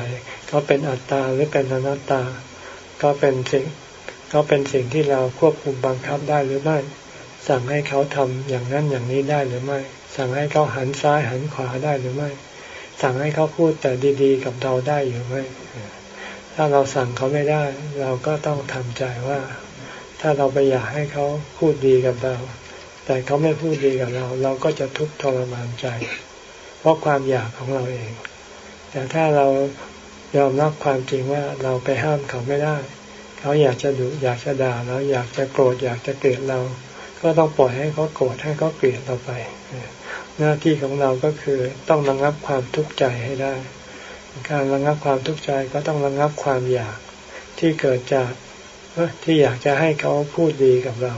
เขาเป็นอัตตาหรือเป็นอนัตตา ก็เป็นสิ่งก็เป็นสิ่งที่เราควบคุมบังคับได้หรือไม่ สั่งให้เขาทำอย่างนั้นอย่างนี้ได้หรือไม่ สั่งให้เขาหันซ้ายหันขวาได้หรือไม่ สั่งให้เขาพูดแต่ดีๆ กับเราได้หรือไหมถ้าเราสั่งเขาไม่ได้ เราก็ต้องทำใจว่า ถ้าเราไปอยากให้เขาพูดดีกับเรา แต่เขาไม่พูดดีกับเรา เราก็จะทุกข์ทรมานใจ เพราะความอยากของเราเอง แต่ถ้าเรายอมรับความจริงว่าเราไปห้ามเขาไม่ได้ เขาอยากจะดุอยากจะด่าเราอยากจะโกรธอยากจะเกลียดเรา ก็ต้องปล่อยให้เขาโกรธให้เขาเกลียดเราไป หน้าที่ของเราก็คือต้องระงับความทุกข์ใจให้ได้ การระงับความทุกข์ใจก็ต้องระงับความอยากที่เกิดจากที่อยากจะให้เขาพูดดีกับเรา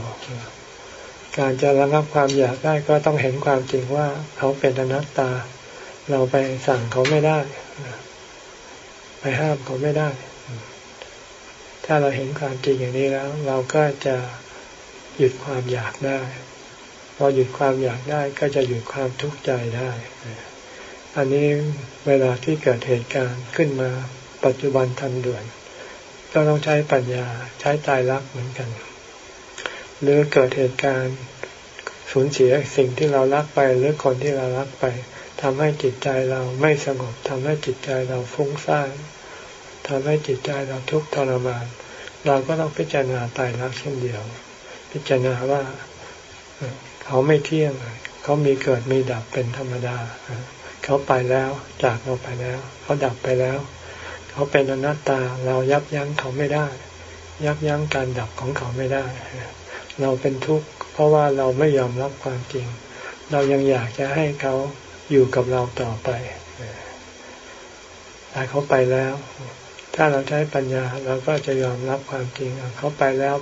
การจะระงับความอยากได้ก็ต้องเห็นความจริงว่าเขาเป็นอนัตตา เราไปสั่งเขาไม่ได้ ไปห้ามเขาไม่ได้ ถ้าเราเห็นความจริงอย่างนี้แล้ว เราก็จะหยุดความอยากได้ อหยุดความอยากได้ก็จะหยุดความทุกข์ใจได้ อันนี้เวลาที่เกิดเหตุการณ์ขึ้นมาปัจจุบันทันด่วน ก็ต้องใช้ปัญญาใช้ตายรักเหมือนกัน หรือเกิดเหตุการณ์สูญเสียสิ่งที่เรารักไปหรือคนที่เรารักไปทำให้จิตใจเราไม่สงบทำให้จิตใจเราฟุ้งซ่านทำให้จิตใจเราทุกข์ทรมาน เราก็ต้องพิจารณาตายรักเช่นเดียว พิจารณาว่า เขาไม่เที่ยง เขามีเกิดมีดับเป็นธรรมดา เขาไปแล้วจากเราไปแล้ว เขาดับไปแล้ว เขาเป็นอนัตตาเรายับยั้งเขาไม่ได้ ยับยั้งการดับของเขาไม่ได้ เราเป็นทุกข์เพราะว่าเราไม่ยอมรับความจริง เรายังอยากจะให้เขาอยู่กับเราต่อไปแต่เขาไปแล้ว ถ้าเราใช้ปัญญาเราก็จะยอมรับความจริงเขาไปแล้ว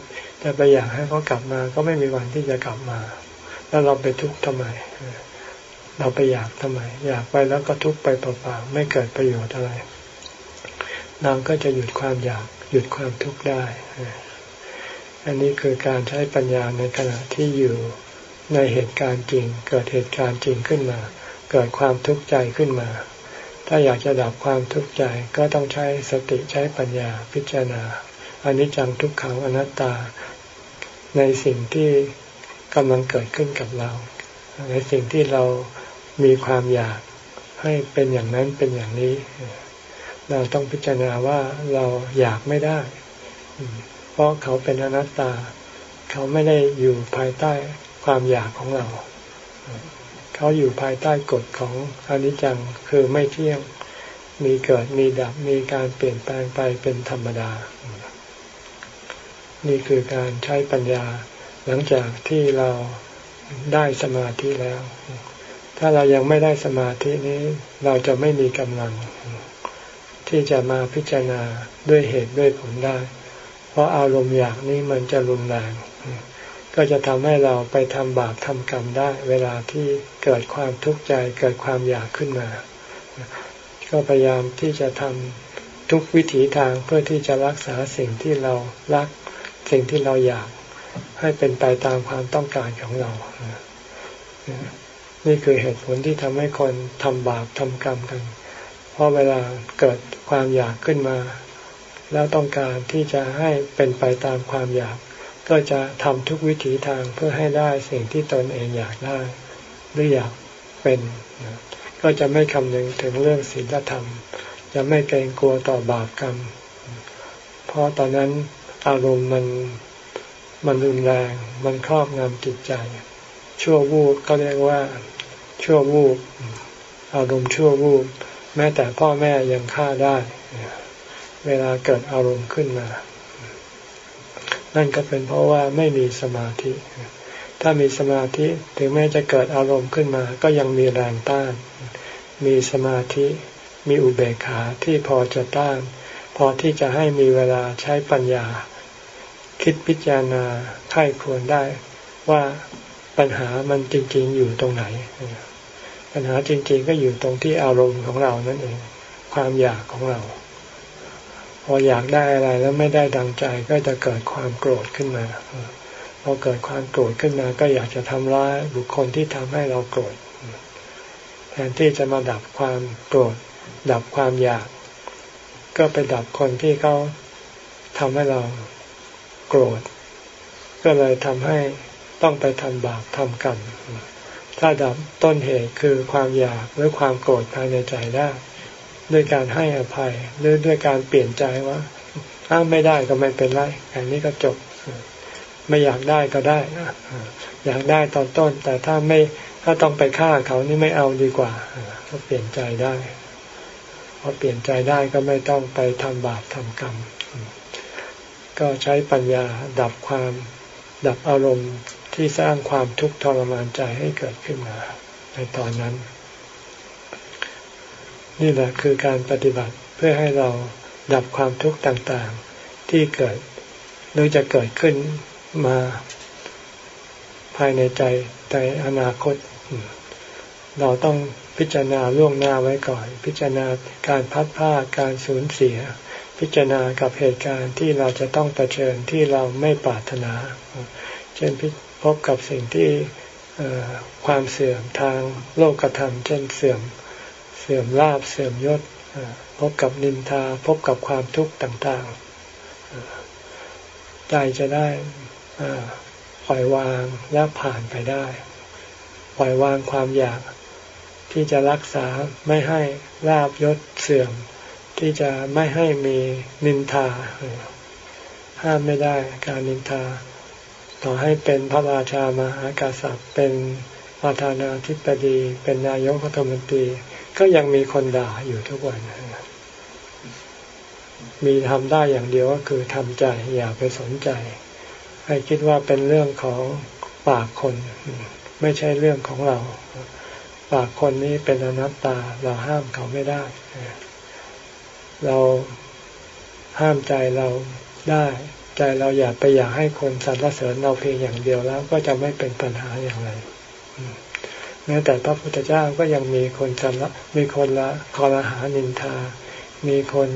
จะไปอยากให้เขากลับมา ก็ไม่มีวันที่จะกลับมา แล้วเราไปทุกข์ทำไม เราไปอยากทำไม อยากไปแล้วก็ทุกข์ไปเปล่าๆไม่เกิดประโยชน์อะไรเราก็จะหยุดความอยากหยุดความทุกข์ได้ อันนี้คือการใช้ปัญญาในขณะที่อยู่ในเหตุการณ์จริง เกิดเหตุการณ์จริงขึ้นมา เกิดความทุกข์ใจขึ้นมา ถ้าอยากจะดับความทุกข์ใจก็ต้องใช้สติใช้ปัญญาพิจารณาอนิจจังทุกขังอนัตตา ในสิ่งที่ กำลังเกิดขึ้นกับเรา ในสิ่งที่เรามีความอยากให้เป็นอย่างนั้นเป็นอย่างนี้ เราต้องพิจารณาว่าเราอยากไม่ได้ เพราะเขาเป็นอนัตตา เขาไม่ได้อยู่ภายใต้ความอยากของเรา เขาอยู่ภายใต้กฎของอนิจจังคือไม่เที่ยงมีเกิดมีดับมีการเปลี่ยนแปลงไปเป็นธรรมดา นี่คือการใช้ปัญญา หลังจากที่เราได้สมาธิแล้ว ถ้าเรายังไม่ได้สมาธินี้เราจะไม่มีกำลัง ที่จะมาพิจารณาด้วยเหตุด้วยผลได้ เพราะอารมณ์อยากนี้มันจะรุนแรง ก็จะทำให้เราไปทำบาปทำกรรมได้ เวลาที่เกิดความทุกข์ใจเกิดความอยากขึ้นมา ก็พยายามที่จะทำทุกวิถีทางเพื่อที่จะรักษาสิ่งที่เรารักสิ่งที่เราอยาก ให้เป็นไปตามความต้องการของเรา นี่คือเหตุผลที่ทำให้คนทำบาปทำกรรมกัน เพราะเวลาเกิดความอยากขึ้นมา แล้วต้องการที่จะให้เป็นไปตามความอยาก ก็จะทำทุกวิถีทางเพื่อให้ได้สิ่งที่ตนเองอยากได้ หรืออยากเป็น ก็จะไม่คำนึงถึงเรื่องศีลธรรม จะไม่เกรงกลัวต่อบาปกรรม เพราะตอนนั้นอารมณ์มัน มันรุนแรง มันครอบงำจิตใจ ชั่ววูบก็เรียกว่า ชั่ววูบอารมณ์ชั่ววูบแม้แต่พ่อแม่ยังฆ่าได้ เวลาเกิดอารมณ์ขึ้นมา นั่นก็เป็นเพราะว่าไม่มีสมาธิ ถ้ามีสมาธิถึงแม้จะเกิดอารมณ์ขึ้นมา ก็ยังมีแรงต้าน มีสมาธิ มีอุเบกขาที่พอจะต้าน พอที่จะให้มีเวลาใช้ปัญญา คิดพิจารณาไข้ควรได้ว่าปัญหามันจริง ๆ อยู่ตรงไหน ปัญหาจริง ๆ ก็อยู่ตรงที่อารมณ์ของเรานั่นเอง ความอยากของเรา พออยากได้อะไรแล้วไม่ได้ดังใจก็จะเกิดความโกรธขึ้นมาพอเกิดความโกรธขึ้นมา ก็อยากจะทำร้ายบุคคลที่ทำให้เราโกรธแทนที่จะมาดับความโกรธ ดับความอยาก ก็ไปดับคนที่เขาทำให้เรา โกรธ ก็เลยทำให้ต้องไปทำบาปทำกรรมถ้าดับต้นเหตุคือความอยากหรือความโกรธภายในใจได้ ด้วยการให้อภัยหรือด้วยการเปลี่ยนใจว่าถ้าไม่ได้ก็ไม่เป็นไรอันนี้ก็จบ ไม่อยากได้ก็ได้อยากได้ตอนต้น แต่ถ้าไม่ถ้าต้องไปฆ่าเขานี่ไม่เอาดีกว่าก็เปลี่ยนใจได้พอเปลี่ยนใจได้ก็ไม่ต้องไปทำบาปทำกรรม ก็ใช้ปัญญาดับความดับอารมณ์ที่สร้างความทุกข์ทรมานใจให้เกิดขึ้นมา ในตอนนั้น นี่แหละคือการปฏิบัติเพื่อให้เราดับความทุกข์ต่างๆ ที่เกิดหรือจะเกิดขึ้นมาภายในใจในอนาคต เราต้องพิจารณาล่วงหน้าไว้ก่อน พิจารณาการพัดผ้าการสูญเสีย พิจารณากับเหตุการณ์ที่เราจะต้องเผชิญที่เราไม่ปรารถนา เช่นพบกับสิ่งที่ความเสื่อมทางโลกธรรม เช่นเสื่อมเสื่อมลาบเสื่อมยศพบกับนินทาพบกับความทุกข์ต่างๆ ใจจะได้ปล่อยวางและผ่านไปได้ ปล่อยวางความอยากที่จะรักษาไม่ให้ลาบยศเสื่อม ที่จะไม่ให้มีนินทา ห้ามไม่ได้การนินทา ต่อให้เป็นพระราชามหากษัตริย์ เป็นประธานาธิบดี เป็นนายกรัฐมนตรี ก็ยังมีคนด่าอยู่ทุกวัน มีทำได้อย่างเดียวก็คือทำใจอย่าไปสนใจ ให้คิดว่าเป็นเรื่องของปากคน ไม่ใช่เรื่องของเรา ปากคนนี้เป็นอนัตตาเราห้ามเขาไม่ได้ เราห้ามใจเราได้ ใจเราอยากไปอยากให้คนสรรเสริญเราเพียงอย่างเดียวแล้ว ก็จะไม่เป็นปัญหาอย่างไรแม้แต่พระพุทธเจ้าก็ยังมีคนสรรมีคนละคอรหานินทา มีคน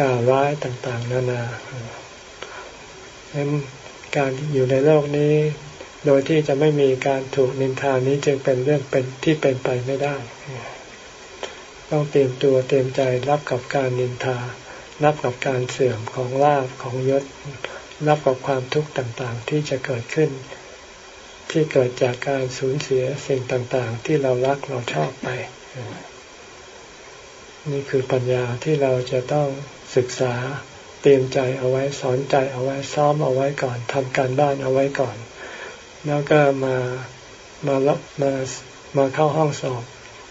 กล่าวร้ายต่าง ๆ นานาดังนั้นการอยู่ในโลกนี้ โดยที่จะไม่มีการถูกนินทานี้จึงเป็นเรื่องเป็นที่เป็นไปไม่ได้ ต้องเตรียมตัวเตรียมใจรับกับการนินทา รับกับการเสื่อมของลาภของยศ รับกับความทุกข์ต่างๆ ที่จะเกิดขึ้น ที่เกิดจากการสูญเสียสิ่งต่างๆ ที่เรารักเราชอบไป นี่คือปัญญาที่เราจะต้องศึกษาเตรียมใจเอาไว้สอนใจเอาไว้ซ้อมเอาไว้ก่อนทำการบ้านเอาไว้ก่อน แล้วก็มามามามาเข้าห้องสอบ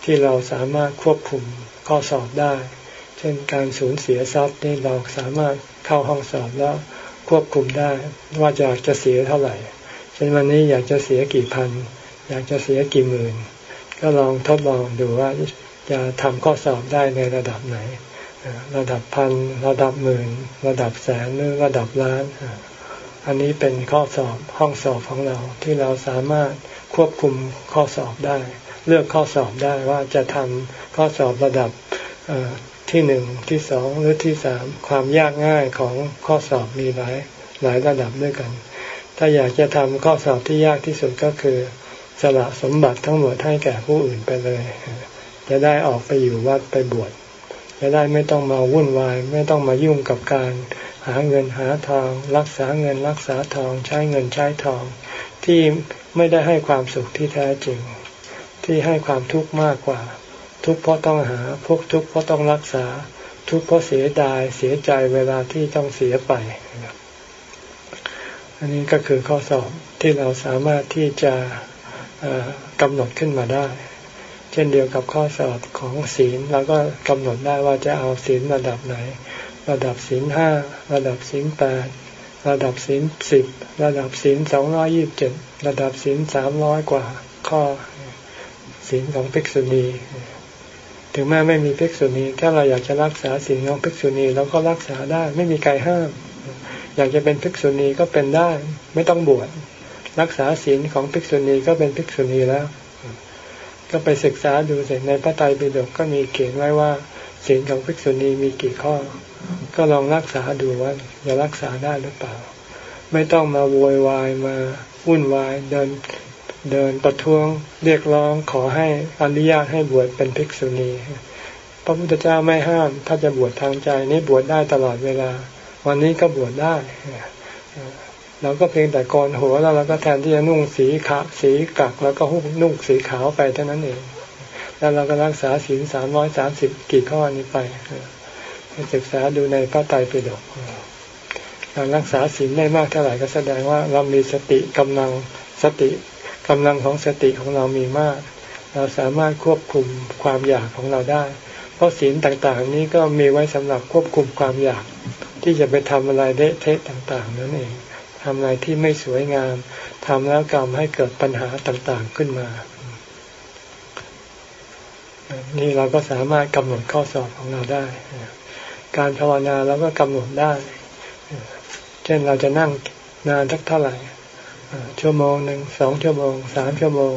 ที่เราสามารถควบคุมข้อสอบได้ เช่นการสูญเสียทรัพย์นี่เราสามารถเข้าห้องสอบแล้วควบคุมได้ว่าอยากจะเสียเท่าไหร่เช่นวันนี้อยากจะเสียกี่พัน อยากจะเสียกี่หมื่น ก็ลองทดลองดูว่าจะทำข้อสอบได้ในระดับไหน ระดับพัน ระดับหมื่น ระดับแสนหรือระดับล้าน อันนี้เป็นข้อสอบห้องสอบของเราที่เราสามารถควบคุมข้อสอบได้ เลือกข้อสอบได้ว่าจะทำข้อสอบระดับที่หนึ่งที่สองหรือที่สามความยากง่ายของข้อสอบมีหลายหลายระดับด้วยกัน ถ้าอยากจะทำข้อสอบที่ยากที่สุดก็คือสละสมบัติทั้งหมดให้แก่ผู้อื่นไปเลย จะได้ออกไปอยู่วัดไปบวชจะได้ไม่ต้องมาวุ่นวาย ไม่ต้องมายุ่งกับการ หาเงินหาทอง รักษาเงินรักษาทอง ใช้เงินใช้ทอง ที่ไม่ได้ให้ความสุขที่แท้จริง ที่ให้ความทุกข์มากกว่า ทุกข์เพราะต้องหา พวกทุกข์เพราะต้องรักษา ทุกข์เพราะเสียดายเสียใจเวลาที่ต้องเสียไปอันนี้ก็คือข้อสอบที่เราสามารถที่จะกำหนดขึ้นมาได้ เช่นเดียวกับข้อสอบของศีลเราก็กำหนดได้ว่าจะเอาศีลระดับไหน ระดับศีลห้าระดับศีลแปดระดับศีลสิบระดับศีลสองร้อยี่บเจ็ดระดับศีลสามร้อยกว่าข้อ ศีลของภิกษุณี ถึงแม้ไม่มีภิกษุณี ถ้าเราอยากจะรักษาศีลของภิกษุณีเราก็รักษาได้ ไม่มีใครห้าม อยากจะเป็นภิกษุณีก็เป็นได้ ไม่ต้องบวชรักษาศีลของภิกษุณีก็เป็นภิกษุณีแล้ว ก็ไปศึกษาดูเสร็จในพระไตรปิฎกก็มีเขียนไว้ว่าศีลของภิกษุณีมีกี่ข้อ ก็ลองรักษาดูว่าจะรักษาได้หรือเปล่า ไม่ต้องมาโวยวายมาวุ่นวายเดิน เดินประท้วงเรียกร้องขอให้อนุญาตให้บวชเป็นภิกษุณีพระพุทธเจ้าไม่ห้าม ถ้าจะบวชทางใจนี่บวชได้ตลอดเวลา วันนี้ก็บวชได้เราก็เพียงแต่กรหัวแล้วเราก็แทนที่จะนุ่งสีขาวสีกัก แล้วก็หุ้นุ่งสีขาวไปเท่านั้นเอง แล้วเราก็รักษาศีลสามร้อยสามสิบกี่ข้อนี้ไปศึกษาดูในพระไตรปิฎกการรักษาศีลได้มากเท่าไหร่ก็แสดงว่าเรามีสติกำลังสติ กำลังของสติของเรามีมาก เราสามารถควบคุมความอยากของเราได้ เพราะศีลต่างๆ นี้ก็มีไว้สำหรับควบคุมความอยาก ที่จะไปทำอะไรเดะเทะต่างๆ นั่นเองทำอะไรที่ไม่สวยงามทำแล้วกรรมให้เกิดปัญหาต่างๆขึ้นมา นี่เราก็สามารถกำหนดข้อสอบของเราได้ การภาวนาเราก็กำหนดได้ เช่นเราจะนั่งนานสักเท่าไหร่ ชั่วโมงหนึ่งสองชั่วโมงสามชั่วโมง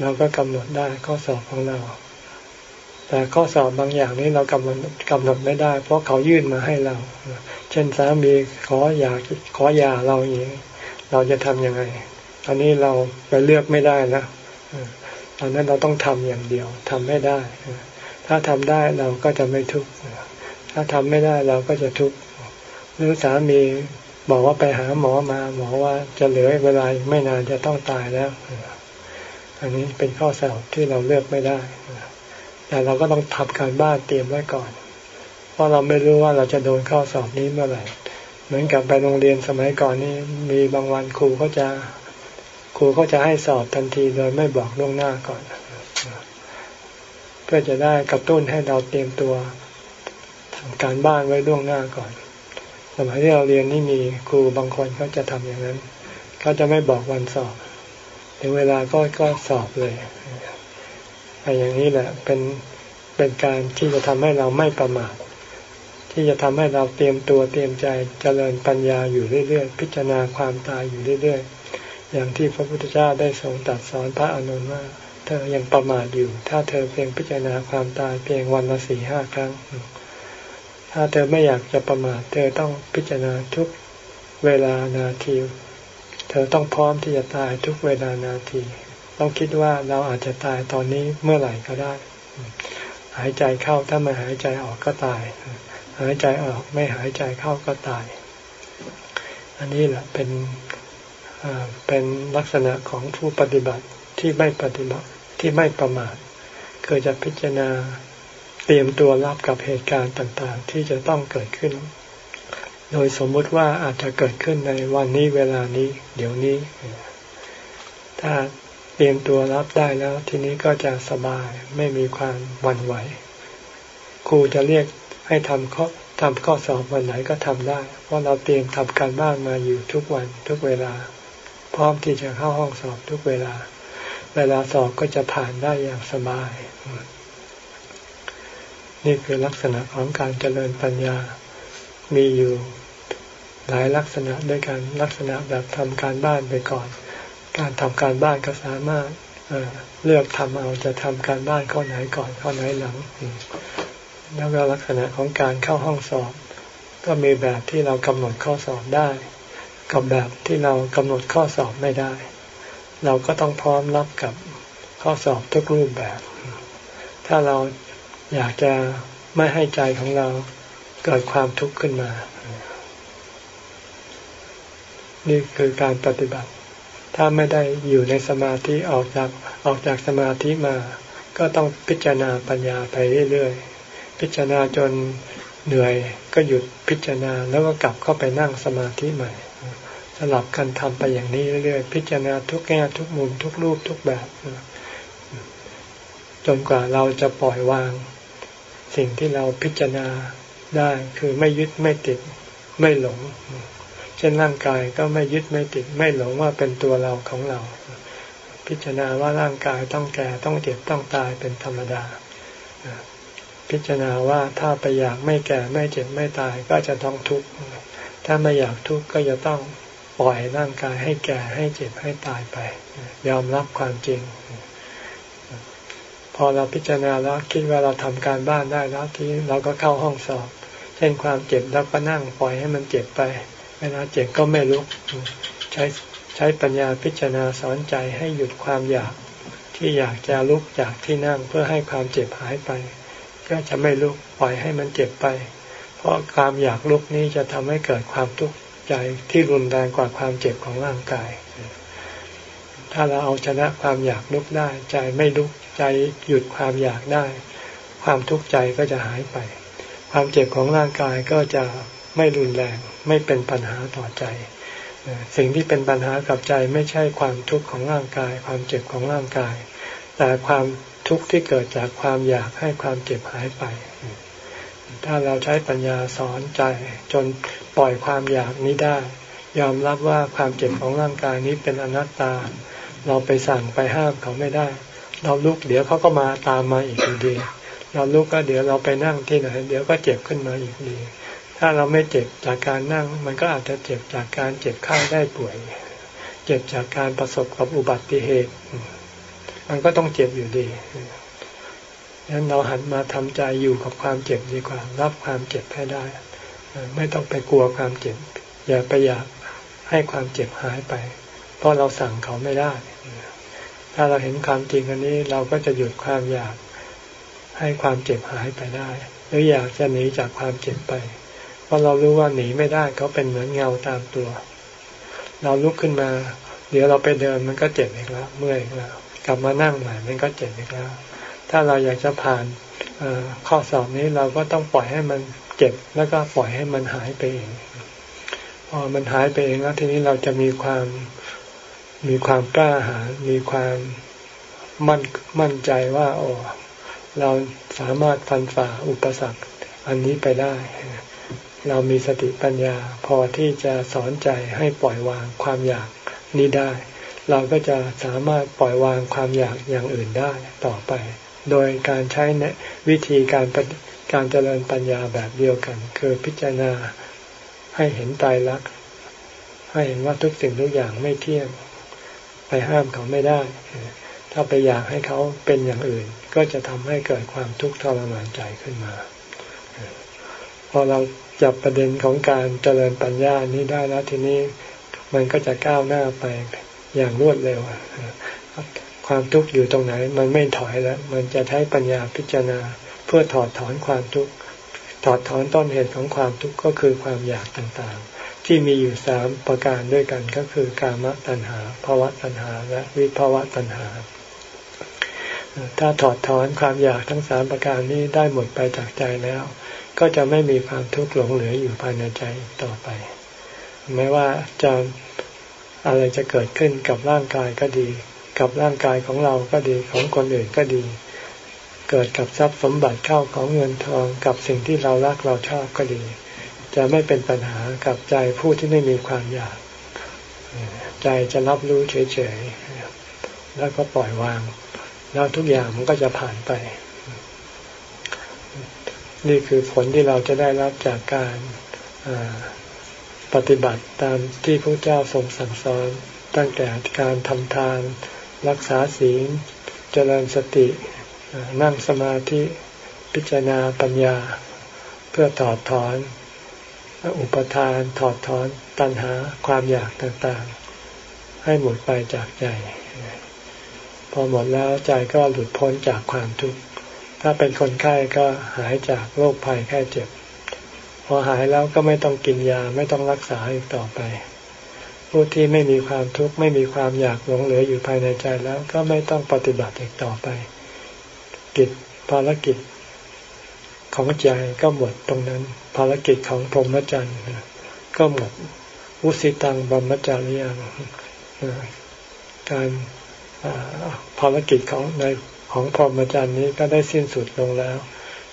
เราก็กำหนดได้ข้อสอบของเรา แต่ข้อสอบบางอย่างนี้เรากำหนดกำหนดไม่ได้ เพราะเขายื่นมาให้เรา เช่นสามีขออยากขอยาเราอย่างนี้เราจะทำยังไงตอนนี้เราไปเลือกไม่ได้นะตอนนั้นเราต้องทำอย่างเดียวทำไม่ได้ ถ้าทำได้เราก็จะไม่ทุกข์ถ้าทำไม่ได้เราก็จะทุกข์หรือสามี บอกว่าไปหาหมอมาหมอว่าจะเหลือเวลาไม่นานจะต้องตายแล้ว อันนี้เป็นข้อสอบที่เราเลือกไม่ได้ แต่เราก็ต้องทำการบ้านเตรียมไว้ก่อน เพราะเราไม่รู้ว่าเราจะโดนข้อสอบนี้เมื่อไหร่ เหมือนกับไปโรงเรียนสมัยก่อนนี่มีบางวันครูเขาจะครูเขาจะให้สอบทันทีโดยไม่บอกล่วงหน้าก่อน เพื่อจะได้กระตุ้นให้เราเตรียมตัวทำการบ้านไว้ล่วงหน้าก่อน สมัยที่เราเรียนนี่มีครูบางคนเขาจะทำอย่างนั้นเขาจะไม่บอกวันสอบถึงเวลาก็ก็สอบเลยไอ้อย่างนี้แหละเป็นเป็นการที่จะทำให้เราไม่ประมาทที่จะทำให้เราเตรียมตัวเตรียมใจเจริญปัญญาอยู่เรื่อยๆ พิจารณาความตายอยู่เรื่อยๆ อย่างที่พระพุทธเจ้าได้ทรงตรัสสอนพระอนุนว่าเธอยังประมาทอยู่ ถ้าเธอเพียงพิจารณาความตายเพียงวันละสี่ห้าครั้ง ถ้าเธอไม่อยากจะประมาทเธอต้องพิจารณาทุกเวลานาที เธอต้องพร้อมที่จะตายทุกเวลานาที ต้องคิดว่าเราอาจจะตายตอนนี้เมื่อไหร่ก็ได้ หายใจเข้าถ้าไม่หายใจออกก็ตาย หายใจออกไม่หายใจเข้าก็ตาย อันนี้แหละเป็นเป็นลักษณะของผู้ปฏิบัติที่ไม่ปฏิบัติที่ไม่ประมาทคือจะพิจารณา เตรียมตัวรับกับเหตุการณ์ต่างๆ ที่จะต้องเกิดขึ้น โดยสมมุติว่าอาจจะเกิดขึ้นในวันนี้เวลานี้ เดี๋ยวนี้ ถ้าเตรียมตัวรับได้แล้ว ทีนี้ก็จะสบายไม่มีความวันไหว ครูจะเรียกให้ทำข้อทำข้อสอบวันไหนก็ทำได้ เพราะเราเตรียมทำการบ้านมาอยู่ทุกวันทุกเวลา พร้อมที่จะเข้าห้องสอบทุกเวลา เวลาสอบก็จะผ่านได้อย่างสบาย นี่คือลักษณะของการเจริญปัญญา มีอยู่หลายลักษณะด้วยกันลักษณะแบบทำการบ้านไปก่อน การทำการบ้านก็สามารถเเลือกทำเอาจะทำการบ้านข้อไหนก่อนข้อไหนหลัง แล้วก็ลักษณะของการเข้าห้องสอบ ก็มีแบบที่เรากำหนดข้อสอบได้ กับแบบที่เรากำหนดข้อสอบไม่ได้ เราก็ต้องพร้อมรับกับข้อสอบทุกรูปแบบ ถ้าเรา อยากจะไม่ให้ใจของเราเกิดความทุกข์ขึ้นมา นี่คือการปฏิบัติ ถ้าไม่ได้อยู่ในสมาธิออกจากออกจากสมาธิมา ก็ต้องพิจารณาปัญญาไปเรื่อยๆ พิจารณาจนเหนื่อยก็หยุดพิจารณาแล้วก็กลับเข้าไปนั่งสมาธิใหม่สลับกันทำไปอย่างนี้เรื่อยๆ พิจารณาทุกแง่ทุกมุมทุกรูปทุกแบบ จนกว่าเราจะปล่อยวาง สิ่งที่เราพิจารณาได้คือไม่ยึดไม่ติดไม่หลง เช่นร่างกายก็ไม่ยึดไม่ติด ไม่หลงว่าเป็นตัวเราของเรา พิจารณาว่าร่างกายต้องแก่ต้องเจ็บต้องตายเป็นธรรมดา พิจารณาว่าถ้าไปอยากไม่แก่ไม่เจ็บไม่ตายก็จะต้องทุกข์ถ้าไม่อยากทุกข์ก็จะต้องปล่อยร่างกายให้แก่ให้เจ็บให้ตายไป ยอมรับความจริง พอเราพิจารณาแล้วคิดว่าเราทำการบ้านได้แล้วที่เราก็เข้าห้องสอบ เช่นความเจ็บเราก็นั่งปล่อยให้มันเจ็บไป เวลาเจ็บก็ไม่ลุก ใช้ใช้ปัญญาพิจารณาสอนใจให้หยุดความอยากที่อยากจะลุกจากที่นั่งเพื่อให้ความเจ็บหายไป ก็จะไม่ลุกปล่อยให้มันเจ็บไป เพราะความอยากลุกนี้จะทำให้เกิดความทุกข์ใจที่รุนแรงกว่าความเจ็บของร่างกาย ถ้าเราเอาชนะความอยากลุกได้ใจไม่ลุก ใจหยุดความอยากได้ ความทุกข์ใจก็จะหายไป ความเจ็บของร่างกายก็จะไม่รุนแรง ไม่เป็นปัญหาต่อใจ สิ่งที่เป็นปัญหากับใจไม่ใช่ความทุกข์ของร่างกาย ความเจ็บของร่างกาย แต่ความทุกข์ที่เกิดจากความอยากให้ความเจ็บหายไป ถ้าเราใช้ปัญญาสอนใจจนปล่อยความอยากนี้ได้ ยอมรับว่าความเจ็บของร่างกายนี้เป็นอนัตตา เราไปสั่งไปห้ามเขาไม่ได้ เราลุกเดี๋ยวเขาก็มาตามมาอีกดี เราลุกก็เดี๋ยวเราไปนั่งที่ไหนเดี๋ยวก็เจ็บขึ้นมาอีกดี ถ้าเราไม่เจ็บจากการนั่ง มันก็อาจจะเจ็บจากการเจ็บข้าได้ป่วย เจ็บจากการประสบกับอุบัติเหตุ มันก็ต้องเจ็บอยู่ดีดังนั้นเราหันมาทำใจอยู่กับความเจ็บดีกว่า รับความเจ็บให้ได้ ไม่ต้องไปกลัวความเจ็บ อย่าไปอยากให้ความเจ็บหายไป เพราะเราสั่งเขาไม่ได้ ถ้าเราเห็นความจริงอันนี้เราก็จะหยุดความอยากให้ความเจ็บหายไปได้ หรืออยากจะหนีจากความเจ็บไป เพราะเรารู้ว่าหนีไม่ได้เขาเป็นเหมือนเงาตามตัว เราลุกขึ้นมา เดี๋ยวเราไปเดินมันก็เจ็บอีกแล้ว เมื่อยอีกแล้ว กลับมานั่งใหม่มันก็เจ็บอีกแล้ว ถ้าเราอยากจะผ่านข้อสอบนี้เราก็ต้องปล่อยให้มันเจ็บแล้วก็ปล่อยให้มันหายไปเองพอมันหายไปเองแล้วทีนี้เราจะมีความ มีความกล้าหาญมีความมั่นมั่นใจว่าโอ้เราสามารถฟันฝ่าอุปสรรคอันนี้ไปได้ เรามีสติปัญญาพอที่จะสอนใจให้ปล่อยวางความอยากนี้ได้ เราก็จะสามารถปล่อยวางความอยากอย่างอื่นได้ต่อไป โดยการใช้วิธีการการเจริญปัญญาแบบเดียวกัน คือพิจารณาให้เห็นตายรักให้เห็นว่าทุกสิ่งทุกอย่างไม่เที่ยง ไปห้ามเขาไม่ได้ ถ้าไปอยากให้เขาเป็นอย่างอื่น ก็จะทำให้เกิดความทุกข์ทรมานใจขึ้นมา พอเราจับประเด็นของการเจริญปัญญานี้ได้แล้วทีนี้มันก็จะก้าวหน้าไปอย่างรวดเร็ว ความทุกข์อยู่ตรงไหน มันไม่ถอยแล้ว มันจะใช้ปัญญาพิจารณา เพื่อถอดถอนความทุกข์ ถอดถอนต้นเหตุของความทุกข์ก็คือความอยากต่างๆ ที่มีอยู่สามประการด้วยกันก็คือกามตัณหาภาวะตัณหาและวิภาวะตัณหา ถ้าถอดถอนความอยากทั้งสามประการนี้ได้หมดไปจากใจแล้ว ก็จะไม่มีความทุกข์หลงเหลืออยู่ภายในใจต่อไป ไม่ว่าจะอะไรจะเกิดขึ้นกับร่างกายก็ดี กับร่างกายของเราก็ดีของคนอื่นก็ดี เกิดกับทรัพย์สมบัติเข้าของเงินทองกับสิ่งที่เรารักเราชอบก็ดี จะไม่เป็นปัญหากับใจผู้ที่ไม่มีความอยาก ใจจะรับรู้เฉยๆ แล้วก็ปล่อยวาง แล้วทุกอย่างมันก็จะผ่านไป นี่คือผลที่เราจะได้รับจากการปฏิบัติตามที่พระเจ้าทรงสั่งสอน ตั้งแต่การทำทาน รักษาศีล เจริญสติ นั่งสมาธิ พิจารณาปัญญา เพื่อถอดถอน อุปทานถอดถอนตัณหาความอยากต่างๆ ให้หมดไปจากใจ พอหมดแล้วใจก็หลุดพ้นจากความทุกข์ถ้าเป็นคนไข้ก็หายจากโรคภัยไข้เจ็บ พอหายแล้วก็ไม่ต้องกินยาไม่ต้องรักษาอีกต่อไป ผู้ที่ไม่มีความทุกข์ไม่มีความอยากหลงเหลืออยู่ภายในใจแล้วก็ไม่ต้องปฏิบัติอีกต่อไป กิจภารกิจ ของใจก็หมดตรงนั้น ภารกิจของพรหมจรรย์ก็หมดอุสิตังบัมมจารียังการภารกิจของในของพรหมจรรย์นี้ก็ได้สิ้นสุดลงแล้ว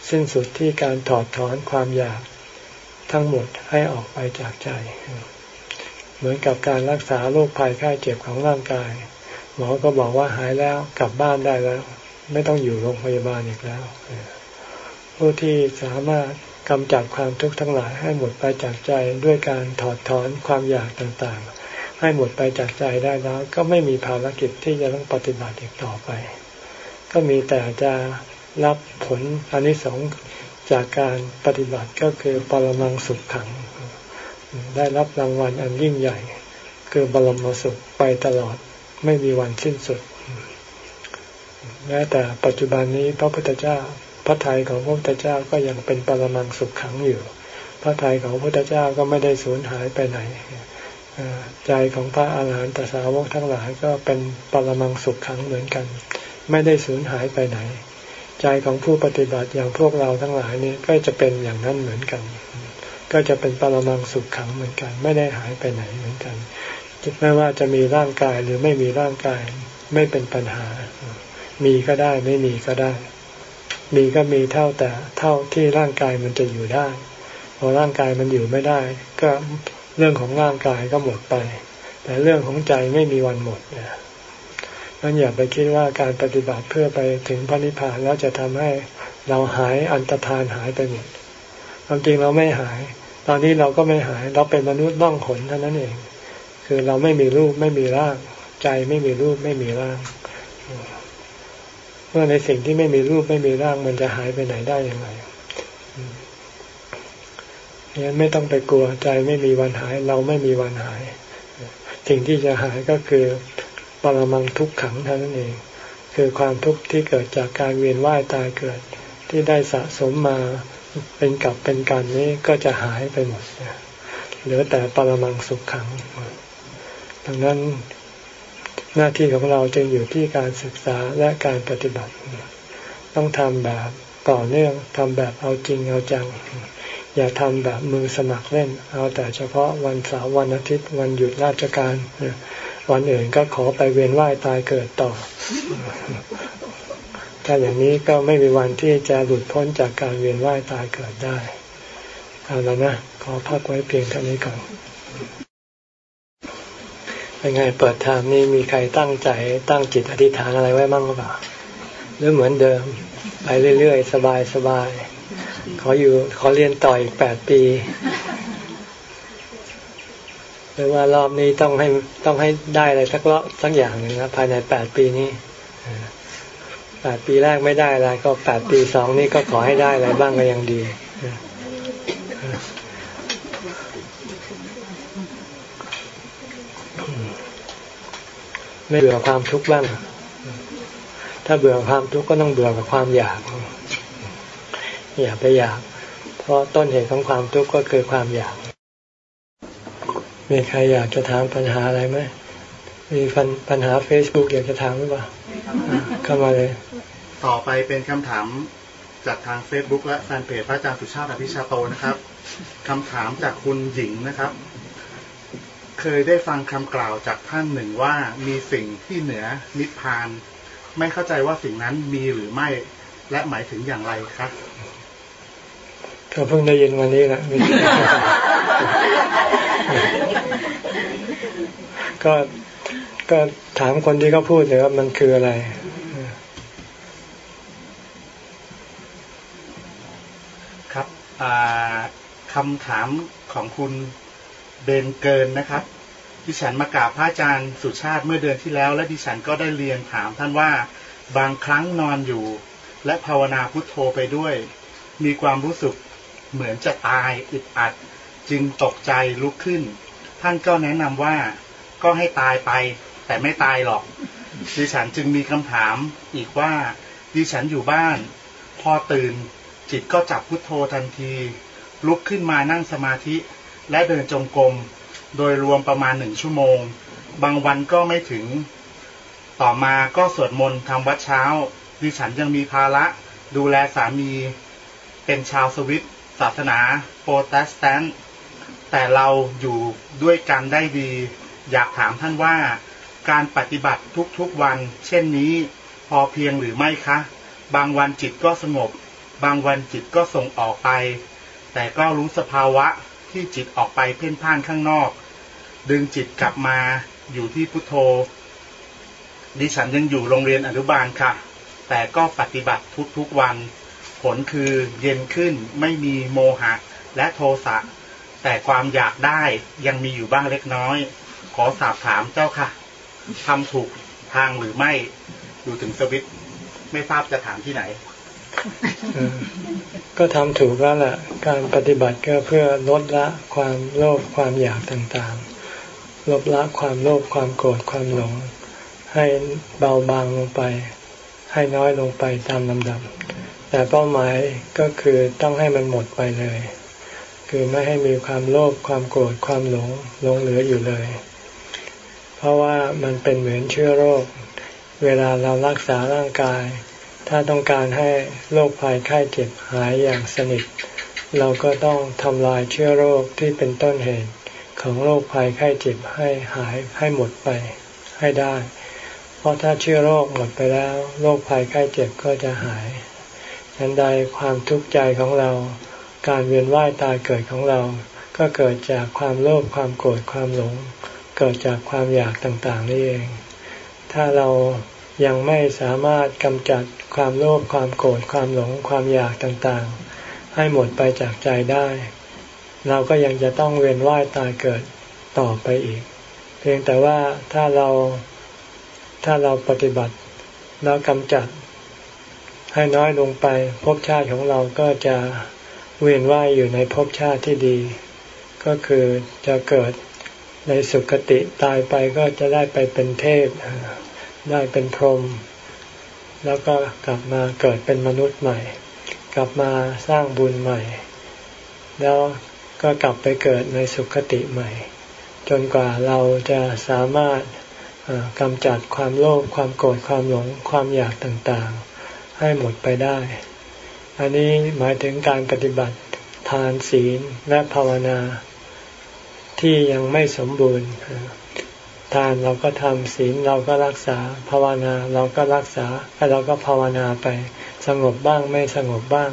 สิ้นสุดที่การถอดถอนความอยากทั้งหมดให้ออกไปจากใจ เหมือนกับการรักษาโรคภัยไข้เจ็บของร่างกาย หมอก็บอกว่าหายแล้วกลับบ้านได้แล้ว ไม่ต้องอยู่โรงพยาบาลอีกแล้ว ผู้ที่สามารถกำจัดความทุกข์ทั้งหลายให้หมดไปจากใจด้วยการถอดถอนความอยากต่างๆ ให้หมดไปจากใจได้แล้ว ก็ไม่มีภารกิจที่จะต้องปฏิบัติอีกต่อไป ก็มีแต่จะรับผลอันนี้สองจากการปฏิบัติก็คือปรมังสุขขัง ได้รับรางวัลอันยิ่งใหญ่ คือบรมสุขไปตลอดไม่มีวันสิ้นสุดแม้แต่ปัจจุบันนี้พระพุทธเจ้า พระทัยของพระพุทธเจ้าก็ยังเป็นปรมังสุขขังอยู่ พระทัยของพระพุทธเจ้าก็ไม่ได้สูญหายไปไหนใจของพระอาหารหันตสาวกทั้งหลายก็เป็นปรมังสุขขังเหมือนกัน ไม่ได้สูญหายไปไหน ใจของผู้ปฏิบัติอย่างพวกเราทั้งหลายนี่ก็จะเป็นอย่างนั้นเหมือนกัน ก็จะเป็นปรมังสุขขังเหมือนกัน ไม่ได้หายไปไหนเหมือนกันไม่ว่าจะมีร่างกายหรือไม่มีร่างกายไม่เป็นปัญหา มีก็ได้ไม่มีก็ได้ มีก็มีเท่าแต่เท่าที่ร่างกายมันจะอยู่ได้ พอร่างกายมันอยู่ไม่ได้ ก็เรื่องของร่างกายก็หมดไป แต่เรื่องของใจไม่มีวันหมดนะนั่นอย่าไปคิดว่าการปฏิบัติเพื่อไปถึงพระนิพพานแล้วจะทำให้เราหายอันตรธานหายไปหมดความจริงเราไม่หาย ตอนนี้เราก็ไม่หาย เราเป็นมนุษย์ล่องขนเท่านั้นเอง คือเราไม่มีรูปไม่มีร่าง ใจไม่มีรูปไม่มีร่าง เมื่อในสิ่งที่ไม่มีรูปไม่มีร่างมันจะหายไปไหนได้อยังไงงั้นไม่ต้องไปกลัวใจไม่มีวันหาย เราไม่มีวันหาย สิ่งที่จะหายก็คือปรมังทุกขังเท่านั้นเอง คือความทุกข์ที่เกิดจากการเวียนว่ายตายเกิด ที่ได้สะสมมาเป็นกับเป็นการนี้ก็จะหายไปหมดเหลือแต่ปรมังสุขขังดังนั้น หน้าที่ของเราจึงอยู่ที่การศึกษาและการปฏิบัติ ต้องทำแบบต่อเนื่องทำแบบเอาจริงเอาจัง อย่าทำแบบมือสมัครเล่น เอาแต่เฉพาะวันเสาร์วันอาทิตย์วันหยุดราชการ วันอื่นก็ขอไปเวียนว่ายตายเกิดต่อ ถ้าอย่างนี้ก็ไม่มีวันที่จะหลุดพ้นจากการเวียนว่ายตายเกิดได้ เอาแล้วนะ ขอพักไว้เพียงเท่านี้ก่อน เป็นไงเปิดทางนี่มีใครตั้งใจตั้งจิตอธิษฐานอะไรไว้บ้างหรือเปล่าหรือเหมือนเดิมไปเรื่อยๆ สบายสบายขออยู่ขอเรียนต่ออีกแปดปีหรือว่ารอบนี้ต้องให้ต้องให้ได้อะไรสักรอบสักอย่างหนึ่งนะภายในแปดปีนี้แปดปีแรกไม่ได้อะไรก็แปดปีสองนี่ก็ขอให้ได้อะไรบ้างก็ยังดี ไม่เบื่อความทุกข์บ้าง ถ้าเบื่อความทุกข์ก็ต้องเบื่อกับความอยาก อย่าไปอยาก เพราะต้นเหตุของความทุกข์ก็คือความอยาก มีใครอยากจะถามปัญหาอะไรไหม มีปัญหาเฟซบุ๊กอยากจะถามหรือเปล่าเข้ามาเลย ต่อไปเป็นคำถามจากทางเฟซบุ๊กและแฟนเพจพระอาจารย์สุชาติอภิชาโตนะครับคำถามจากคุณหญิงนะครับ เคยได้ฟังคำกล่าวจากท่านหนึ่งว่ามีสิ่งที่เหนือนิพพาน ไม่เข้าใจว่าสิ่งนั้นมีหรือไม่และหมายถึงอย่างไรครับก็เพิ่งได้ยินวันนี้แหละก็ก็ถามคนที่เขาพูดเลยว่ามันคืออะไรครับคำถามของคุณ เบนเกินนะครับ ดิฉันมากราบพระอาจารย์สุชาติเมื่อเดือนที่แล้ว และดิฉันก็ได้เรียนถามท่านว่าบางครั้งนอนอยู่ และภาวนาพุทโธไปด้วย มีความรู้สึกเหมือนจะตายอึดอัด จึงตกใจลุกขึ้น ท่านก็แนะนำว่าก็ให้ตายไป แต่ไม่ตายหรอก ดิฉันจึงมีคำถามอีกว่า ดิฉันอยู่บ้าน พอตื่นจิตก็จับพุทโธทันที ลุกขึ้นมานั่งสมาธิ และเดินจงกรมโดยรวมประมาณหนึ่งชั่วโมง บางวันก็ไม่ถึง ต่อมาก็สวดมนต์ทำวัดเช้า ดิฉันยังมีภาระดูแลสามี เป็นชาวสวิตศาสนาโปรเตสแตนต์แต่เราอยู่ด้วยกันได้ดี อยากถามท่านว่าการปฏิบัติทุกๆวัน เช่นนี้พอเพียงหรือไม่คะ บางวันจิตก็สงบ บางวันจิตก็ส่งออกไป แต่ก็รู้สภาวะ ที่จิตออกไปเพ่นพ่านข้างนอก ดึงจิตกลับมาอยู่ที่พุทโธ ดิฉันยังอยู่โรงเรียนอนุบาลค่ะ แต่ก็ปฏิบัติทุกๆวัน ผลคือเย็นขึ้นไม่มีโมหะและโทสะ แต่ความอยากได้ยังมีอยู่บ้างเล็กน้อย ขอสอบถามเจ้าค่ะทำถูกทางหรือไม่อยู่ถึงสวิตไม่ทราบจะถามที่ไหน ก็ทำถูกแล้วแหละการปฏิบัติก็เพื่อลดละความโลภความอยากต่างๆ ลดละความโลภความโกรธความหลง ให้เบาบางลงไป ให้น้อยลงไปตามลำดับ แต่เป้าหมายก็คือต้องให้มันหมดไปเลย คือไม่ให้มีความโลภความโกรธความหลงหลงเหลืออยู่เลย เพราะว่ามันเป็นเหมือนเชื้อโรค เวลาเรารักษาร่างกาย ถ้าต้องการให้โรคภัยไข้เจ็บหายอย่างสนิท เราก็ต้องทำลายเชื้อโรคที่เป็นต้นเหตุของโรคภัยไข้เจ็บให้หายให้หมดไปให้ได้ เพราะถ้าเชื้อโรคหมดไปแล้วโรคภัยไข้เจ็บก็จะหายฉันใดความทุกข์ใจของเรา การเวียนว่ายตายเกิดของเรา ก็เกิดจากความโลภความโกรธความหลง เกิดจากความอยากต่างๆนี่เอง ถ้าเรายังไม่สามารถกำจัด ความโลภความโกรธความหลงความอยากต่างๆ ให้หมดไปจากใจได้ เราก็ยังจะต้องเวียนว่ายตายเกิดต่อไปอีก เพียงแต่ว่าถ้าเราถ้าเราปฏิบัติแล้วกำจัด ให้น้อยลงไปภพชาติของเราก็จะเวียนว่ายอยู่ในภพชาติที่ดี ก็คือจะเกิดในสุคติตายไปก็จะได้ไปเป็นเทพ ได้เป็นพรหม แล้วก็กลับมาเกิดเป็นมนุษย์ใหม่ กลับมาสร้างบุญใหม่ แล้วก็กลับไปเกิดในสุคติใหม่ จนกว่าเราจะสามารถกำจัดความโลภความโกรธความหลงความอยากต่างๆ ให้หมดไปได้ อันนี้หมายถึงการปฏิบัติทานศีลและภาวนาที่ยังไม่สมบูรณ์ ทานเราก็ทำศีลเราก็รักษาภาวนาเราก็รักษาแล้วเราก็ภาวนาไป สงบบ้างไม่สงบบ้าง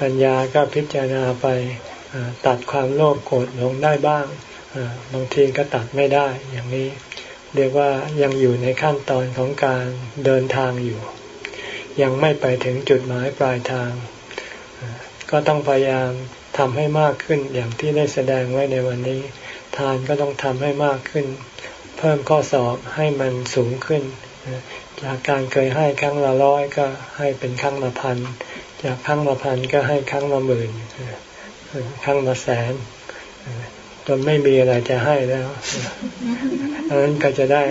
ปัญญาก็พิจารณาไปตัดความโลภโกรธลงได้บ้างบางทีก็ตัดไม่ได้อย่างนี้ เรียกว่ายังอยู่ในขั้นตอนของการเดินทางอยู่ ยังไม่ไปถึงจุดหมายปลายทาง ก็ต้องพยายามทำให้มากขึ้นอย่างที่ได้แสดงไว้ในวันนี้ ทานก็ต้องทำให้มากขึ้น พิ่มข้อสอบให้มันสูงขึ้น จากการเคยให้ครั้งละร้อยก็ให้เป็นครั้งละพัน จากครั้งละพันก็ให้ครั้งละหมื่นครั้งละแสนจนไม่มีอะไรจะให้แล้วอันนั้นก็จะได้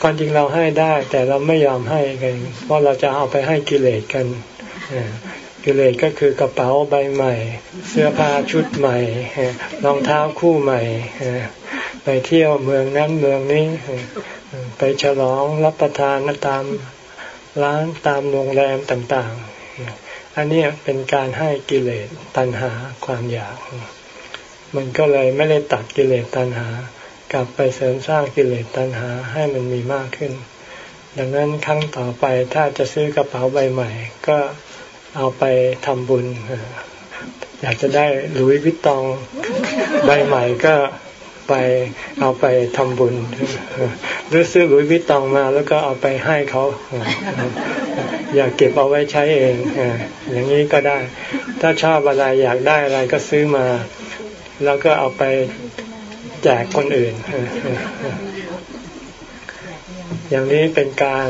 ความจริงเราให้ได้ แต่เราไม่ยอมให้กัน เพราะเราจะเอาไปให้กิเลสกันกิเลสก็คือกระเป๋าใบใหม่ เสื้อผ้าชุดใหม่รองเท้าคู่ใหม่ ไปเที่ยวเมืองนั้นเมืองนี้ ไปฉลองรับประทานตามร้านตามโรงแรมต่างๆ อันนี้เป็นการให้กิเลสตัณหาความอยาก มันก็เลยไม่ได้ตัดกิเลสตัณหา กลับไปเสริมสร้างกิเลสตัณหาให้มันมีมากขึ้น ดังนั้นครั้งต่อไปถ้าจะซื้อกระเป๋าใบใหม่ ก็เอาไปทำบุญ อยากจะได้หลุยวิตตองใบใหม่ก็ ไปเอาไปทำบุญ หรือซื้อหลุยวิตตองมาแล้วก็เอาไปให้เขา อยากเก็บเอาไว้ใช้เองอย่างนี้ก็ได้ ถ้าชอบอะไรอยากได้อะไรก็ซื้อมา แล้วก็เอาไปแจกคนอื่น อย่างนี้เป็นการ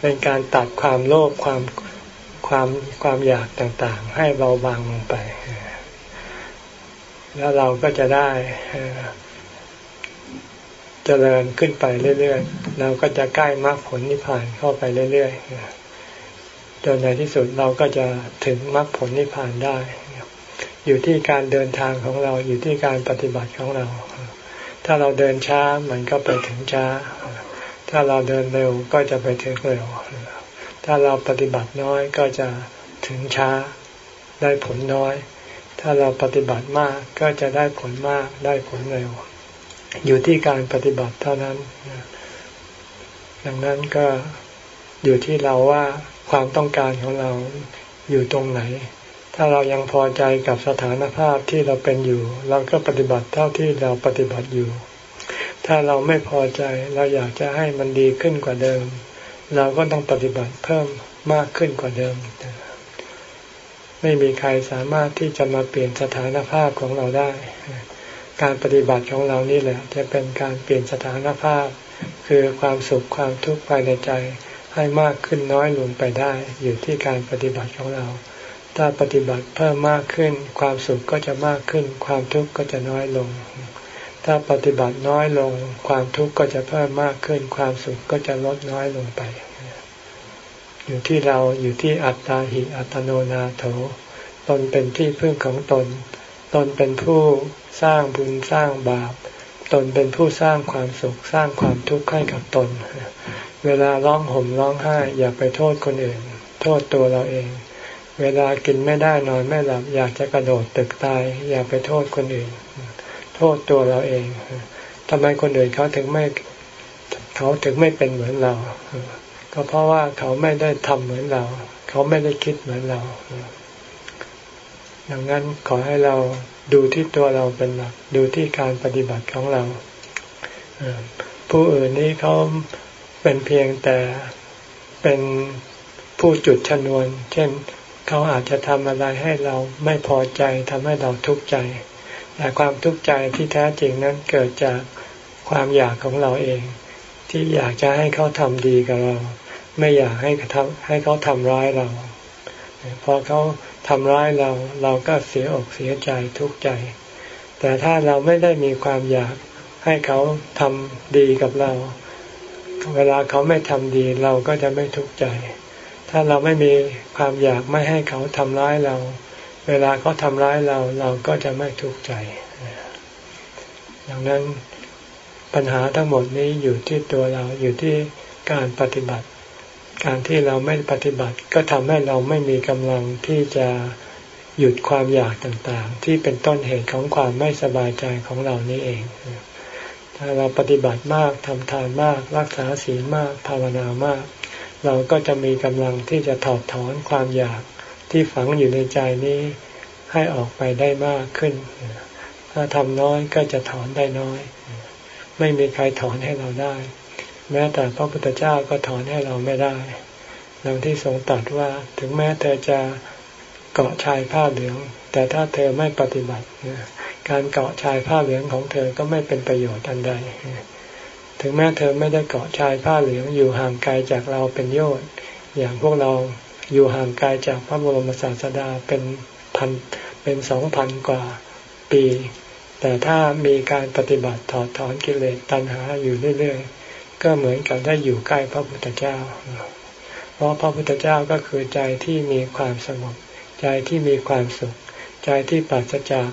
เป็นการตัดความโลภความความความอยากต่างๆ ให้เบาบางลงไป แล้วเราก็จะได้เจริญขึ้นไปเรื่อยๆ เราก็จะใกล้มรรคผลนิพพานเข้าไปเรื่อยๆ จนในที่สุดเราก็จะถึงมรรคผลนิพพานได้ อยู่ที่การเดินทางของเราอยู่ที่การปฏิบัติของเรา ถ้าเราเดินช้ามันก็ไปถึงช้า ถ้าเราเดินเร็วก็จะไปถึงเร็ว ถ้าเราปฏิบัติน้อยก็จะถึงช้าได้ผลน้อย ถ้าเราปฏิบัติมากก็จะได้ผลมากได้ผลเร็ว อยู่ที่การปฏิบัติเท่านั้น ดังนั้นก็อยู่ที่เราว่าความต้องการของเราอยู่ตรงไหน ถ้าเรายังพอใจกับสถานภาพที่เราเป็นอยู่ เราก็ปฏิบัติเท่าที่เราปฏิบัติอยู่ ถ้าเราไม่พอใจเราอยากจะให้มันดีขึ้นกว่าเดิม เราก็ต้องปฏิบัติเพิ่มมากขึ้นกว่าเดิม ไม่มีใครสามารถที่จะมาเปลี่ยนสถานภาพของเราได้ การปฏิบัติของเรานี่แหละ จะเป็นการเปลี่ยนสถานภาพ คือความสุขความทุกข์ภายในใจให้มากขึ้นน้อยลงไปได้ อยู่ที่การปฏิบัติของเรา ถ้าปฏิบัติเพิ่มมากขึ้น ความสุขก็จะมากขึ้น ความทุกข์ก็จะน้อยลง ถ้าปฏิบัติน้อยลง ความทุกข์ก็จะเพิ่มมากขึ้น ความสุขก็จะลดน้อยลงไป อยู่ที่เราอยู่ที่อัตตาหิอัตโนนาโถ ตนเป็นที่พึ่งของตน ตนเป็นผู้สร้างบุญสร้างบาป ตนเป็นผู้สร้างความสุขสร้างความทุกข์ให้กับตน เวลาร้องห่มร้องไห้อย่าไปโทษคนอื่น โทษตัวเราเอง เวลากินไม่ได้นอนไม่หลับอยากจะกระโดดตึกตาย อย่าไปโทษคนอื่น โทษตัวเราเองทำไมคนอื่นเขาถึงไม่เขาถึงไม่เป็นเหมือนเรา ก็เพราะว่าเขาไม่ได้ทำเหมือนเรา เขาไม่ได้คิดเหมือนเรา ดังนั้นขอให้เราดูที่ตัวเราเป็นหลัก ดูที่การปฏิบัติของเราผู้อื่นนี้เขาเป็นเพียงแต่เป็นผู้จุดชนวน เช่นเขาอาจจะทำอะไรให้เราไม่พอใจทำให้เราทุกข์ใจ แต่ความทุกข์ใจที่แท้จริงนั้นเกิดจากความอยากของเราเอง ที่อยากจะให้เขาทำดีกับเรา ไม่อยากให้เขาให้เขาทำร้ายเราพอเขาทำร้ายเราเราก็เสียอกเสียใจทุกข์ใจ แต่ถ้าเราไม่ได้มีความอยากให้เขาทำดีกับเรา เวลาเขาไม่ทำดีเราก็จะไม่ทุกข์ใจ ถ้าเราไม่มีความอยากไม่ให้เขาทำร้ายเรา เวลาเขาทำร้ายเราเราก็จะไม่ทุกข์ใจดังนั้น ปัญหาทั้งหมดนี้อยู่ที่ตัวเราอยู่ที่การปฏิบัติ การที่เราไม่ปฏิบัติ ก็ทำให้เราไม่มีกำลังที่จะหยุดความอยากต่างๆ ที่เป็นต้นเหตุของความไม่สบายใจของเรานี่เอง ถ้าเราปฏิบัติมากทำทานมาก รักษาศีลมากภาวนามาก เราก็จะมีกำลังที่จะถอดถอนความอยากที่ฝังอยู่ในใจนี้ให้ออกไปได้มากขึ้น ถ้าทำน้อยก็จะถอนได้น้อย ไม่มีใครถอนให้เราได้ แม้แต่พระพุทธเจ้าก็ถอนให้เราไม่ได้ดังที่ทรงตรัสว่าถึงแม้เธอจะเกาะชายผ้าเหลือง แต่ถ้าเธอไม่ปฏิบัติการเกาะชายผ้าเหลืองของเธอก็ไม่เป็นประโยชน์อันใด ถึงแม้เธอไม่ได้เกาะชายผ้าเหลืองอยู่ห่างไกลจากเราเป็นโยชน์อย่างพวกเราอยู่ห่างไกลจากพระบรมศาสดาเป็นพันเป็นสองพันกว่าปี แต่ถ้ามีการปฏิบัติถอดถอนกิเลสตัณหาอยู่เรื่อยๆ ก็เหมือนกับได้อยู่ใกล้พระพุทธเจ้า เพราะพระพุทธเจ้าก็คือใจที่มีความสงบ ใจที่มีความสุข ใจที่ปราศจาก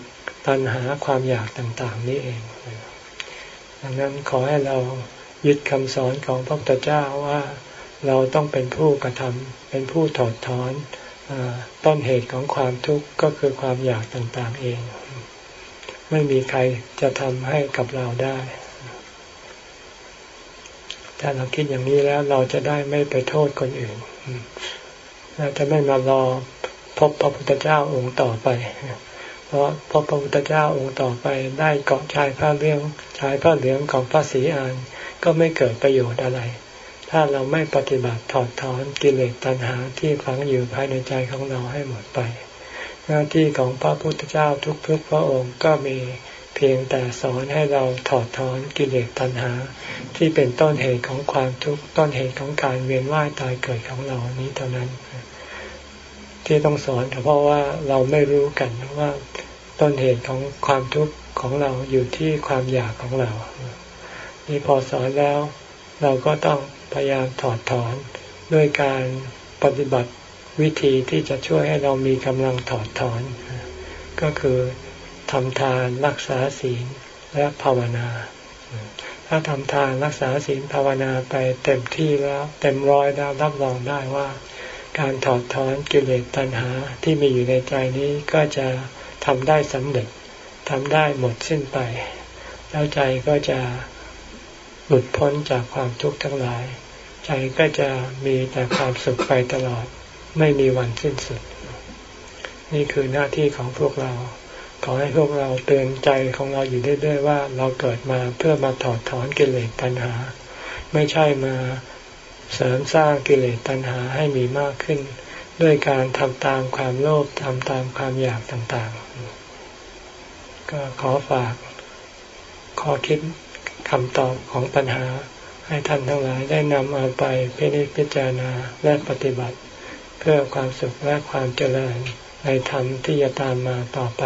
ตัณหาความอยากต่างๆ นี่เอง ดังนั้นขอให้เรายึดคำสอนของพระพุทธเจ้าว่าเราต้องเป็นผู้กระทำเป็นผู้ถอดถอนอต้นเหตุของความทุกข์ก็คือความอยากต่างๆเอง ไม่มีใครจะทำให้กับเราได้ ถ้าเราคิดอย่างนี้แล้วเราจะได้ไม่ไปโทษคนอื่นเราจะไม่มารอพบพระพุทธเจ้าองค์ต่อไป เพราะพบพระพุทธเจ้าองค์ต่อไปได้เกาะชายผ้าเรื่องชายผ้าเหลืองของพระศรีอานก็ไม่เกิดประโยชน์อะไร ถ้าเราไม่ปฏิบัติถอดถอนกิเลสตัณหาที่ฝังอยู่ภายในใจของเราให้หมดไป หน้าที่ของพระพุทธเจ้าทุกๆ พระองค์ก็มีเพียงแต่สอนให้เราถอดถอนกิเลสตัณหา ที่เป็นต้นเหตุของความทุกข์ต้นเหตุของการเวียนว่ายตายเกิดของเรานี้เท่านั้น ที่ต้องสอนเพราะว่าเราไม่รู้กันว่าต้นเหตุของความทุกข์ของเราอยู่ที่ความอยากของเรานี่พอสอนแล้ว เราก็ต้องพยายามถอดถอนด้วยการปฏิบัติ วิธีที่จะช่วยให้เรามีกำลังถอดถอน ก็คือทำทานรักษาศีลและภาวนา ถ้าทำทานรักษาศีลภาวนาไปเต็มที่แล้วเต็มร้อยแล้วรับรองได้ว่า การถอดถอนกิเลสตัณหาที่มีอยู่ในใจนี้ก็จะทำได้สำเร็จทำได้หมดสิ้นไป แล้วใจก็จะหลุดพ้นจากความทุกข์ทั้งหลาย ใจก็จะมีแต่ความสุขไปตลอด ไม่มีวันสิ้นสุด นี่คือหน้าที่ของพวกเรา ขอให้พวกเราเตือนใจของเราอยู่เรื่อยๆว่า เราเกิดมาเพื่อมาถอดถอนกิเลสตัณหา ไม่ใช่มาเสริมสร้างกิเลสตัณหาให้มีมากขึ้น ด้วยการทำตามความโลภทำตามความอยากต่างๆ ก็ขอฝากข้อคิดคำตอบของปัญหาให้ท่านทั้งหลายได้นำเอาไปพิจิตพิจารณาและปฏิบัติ พื่อความสุขและความเจริญในธรรมที่จะตามมาต่อไป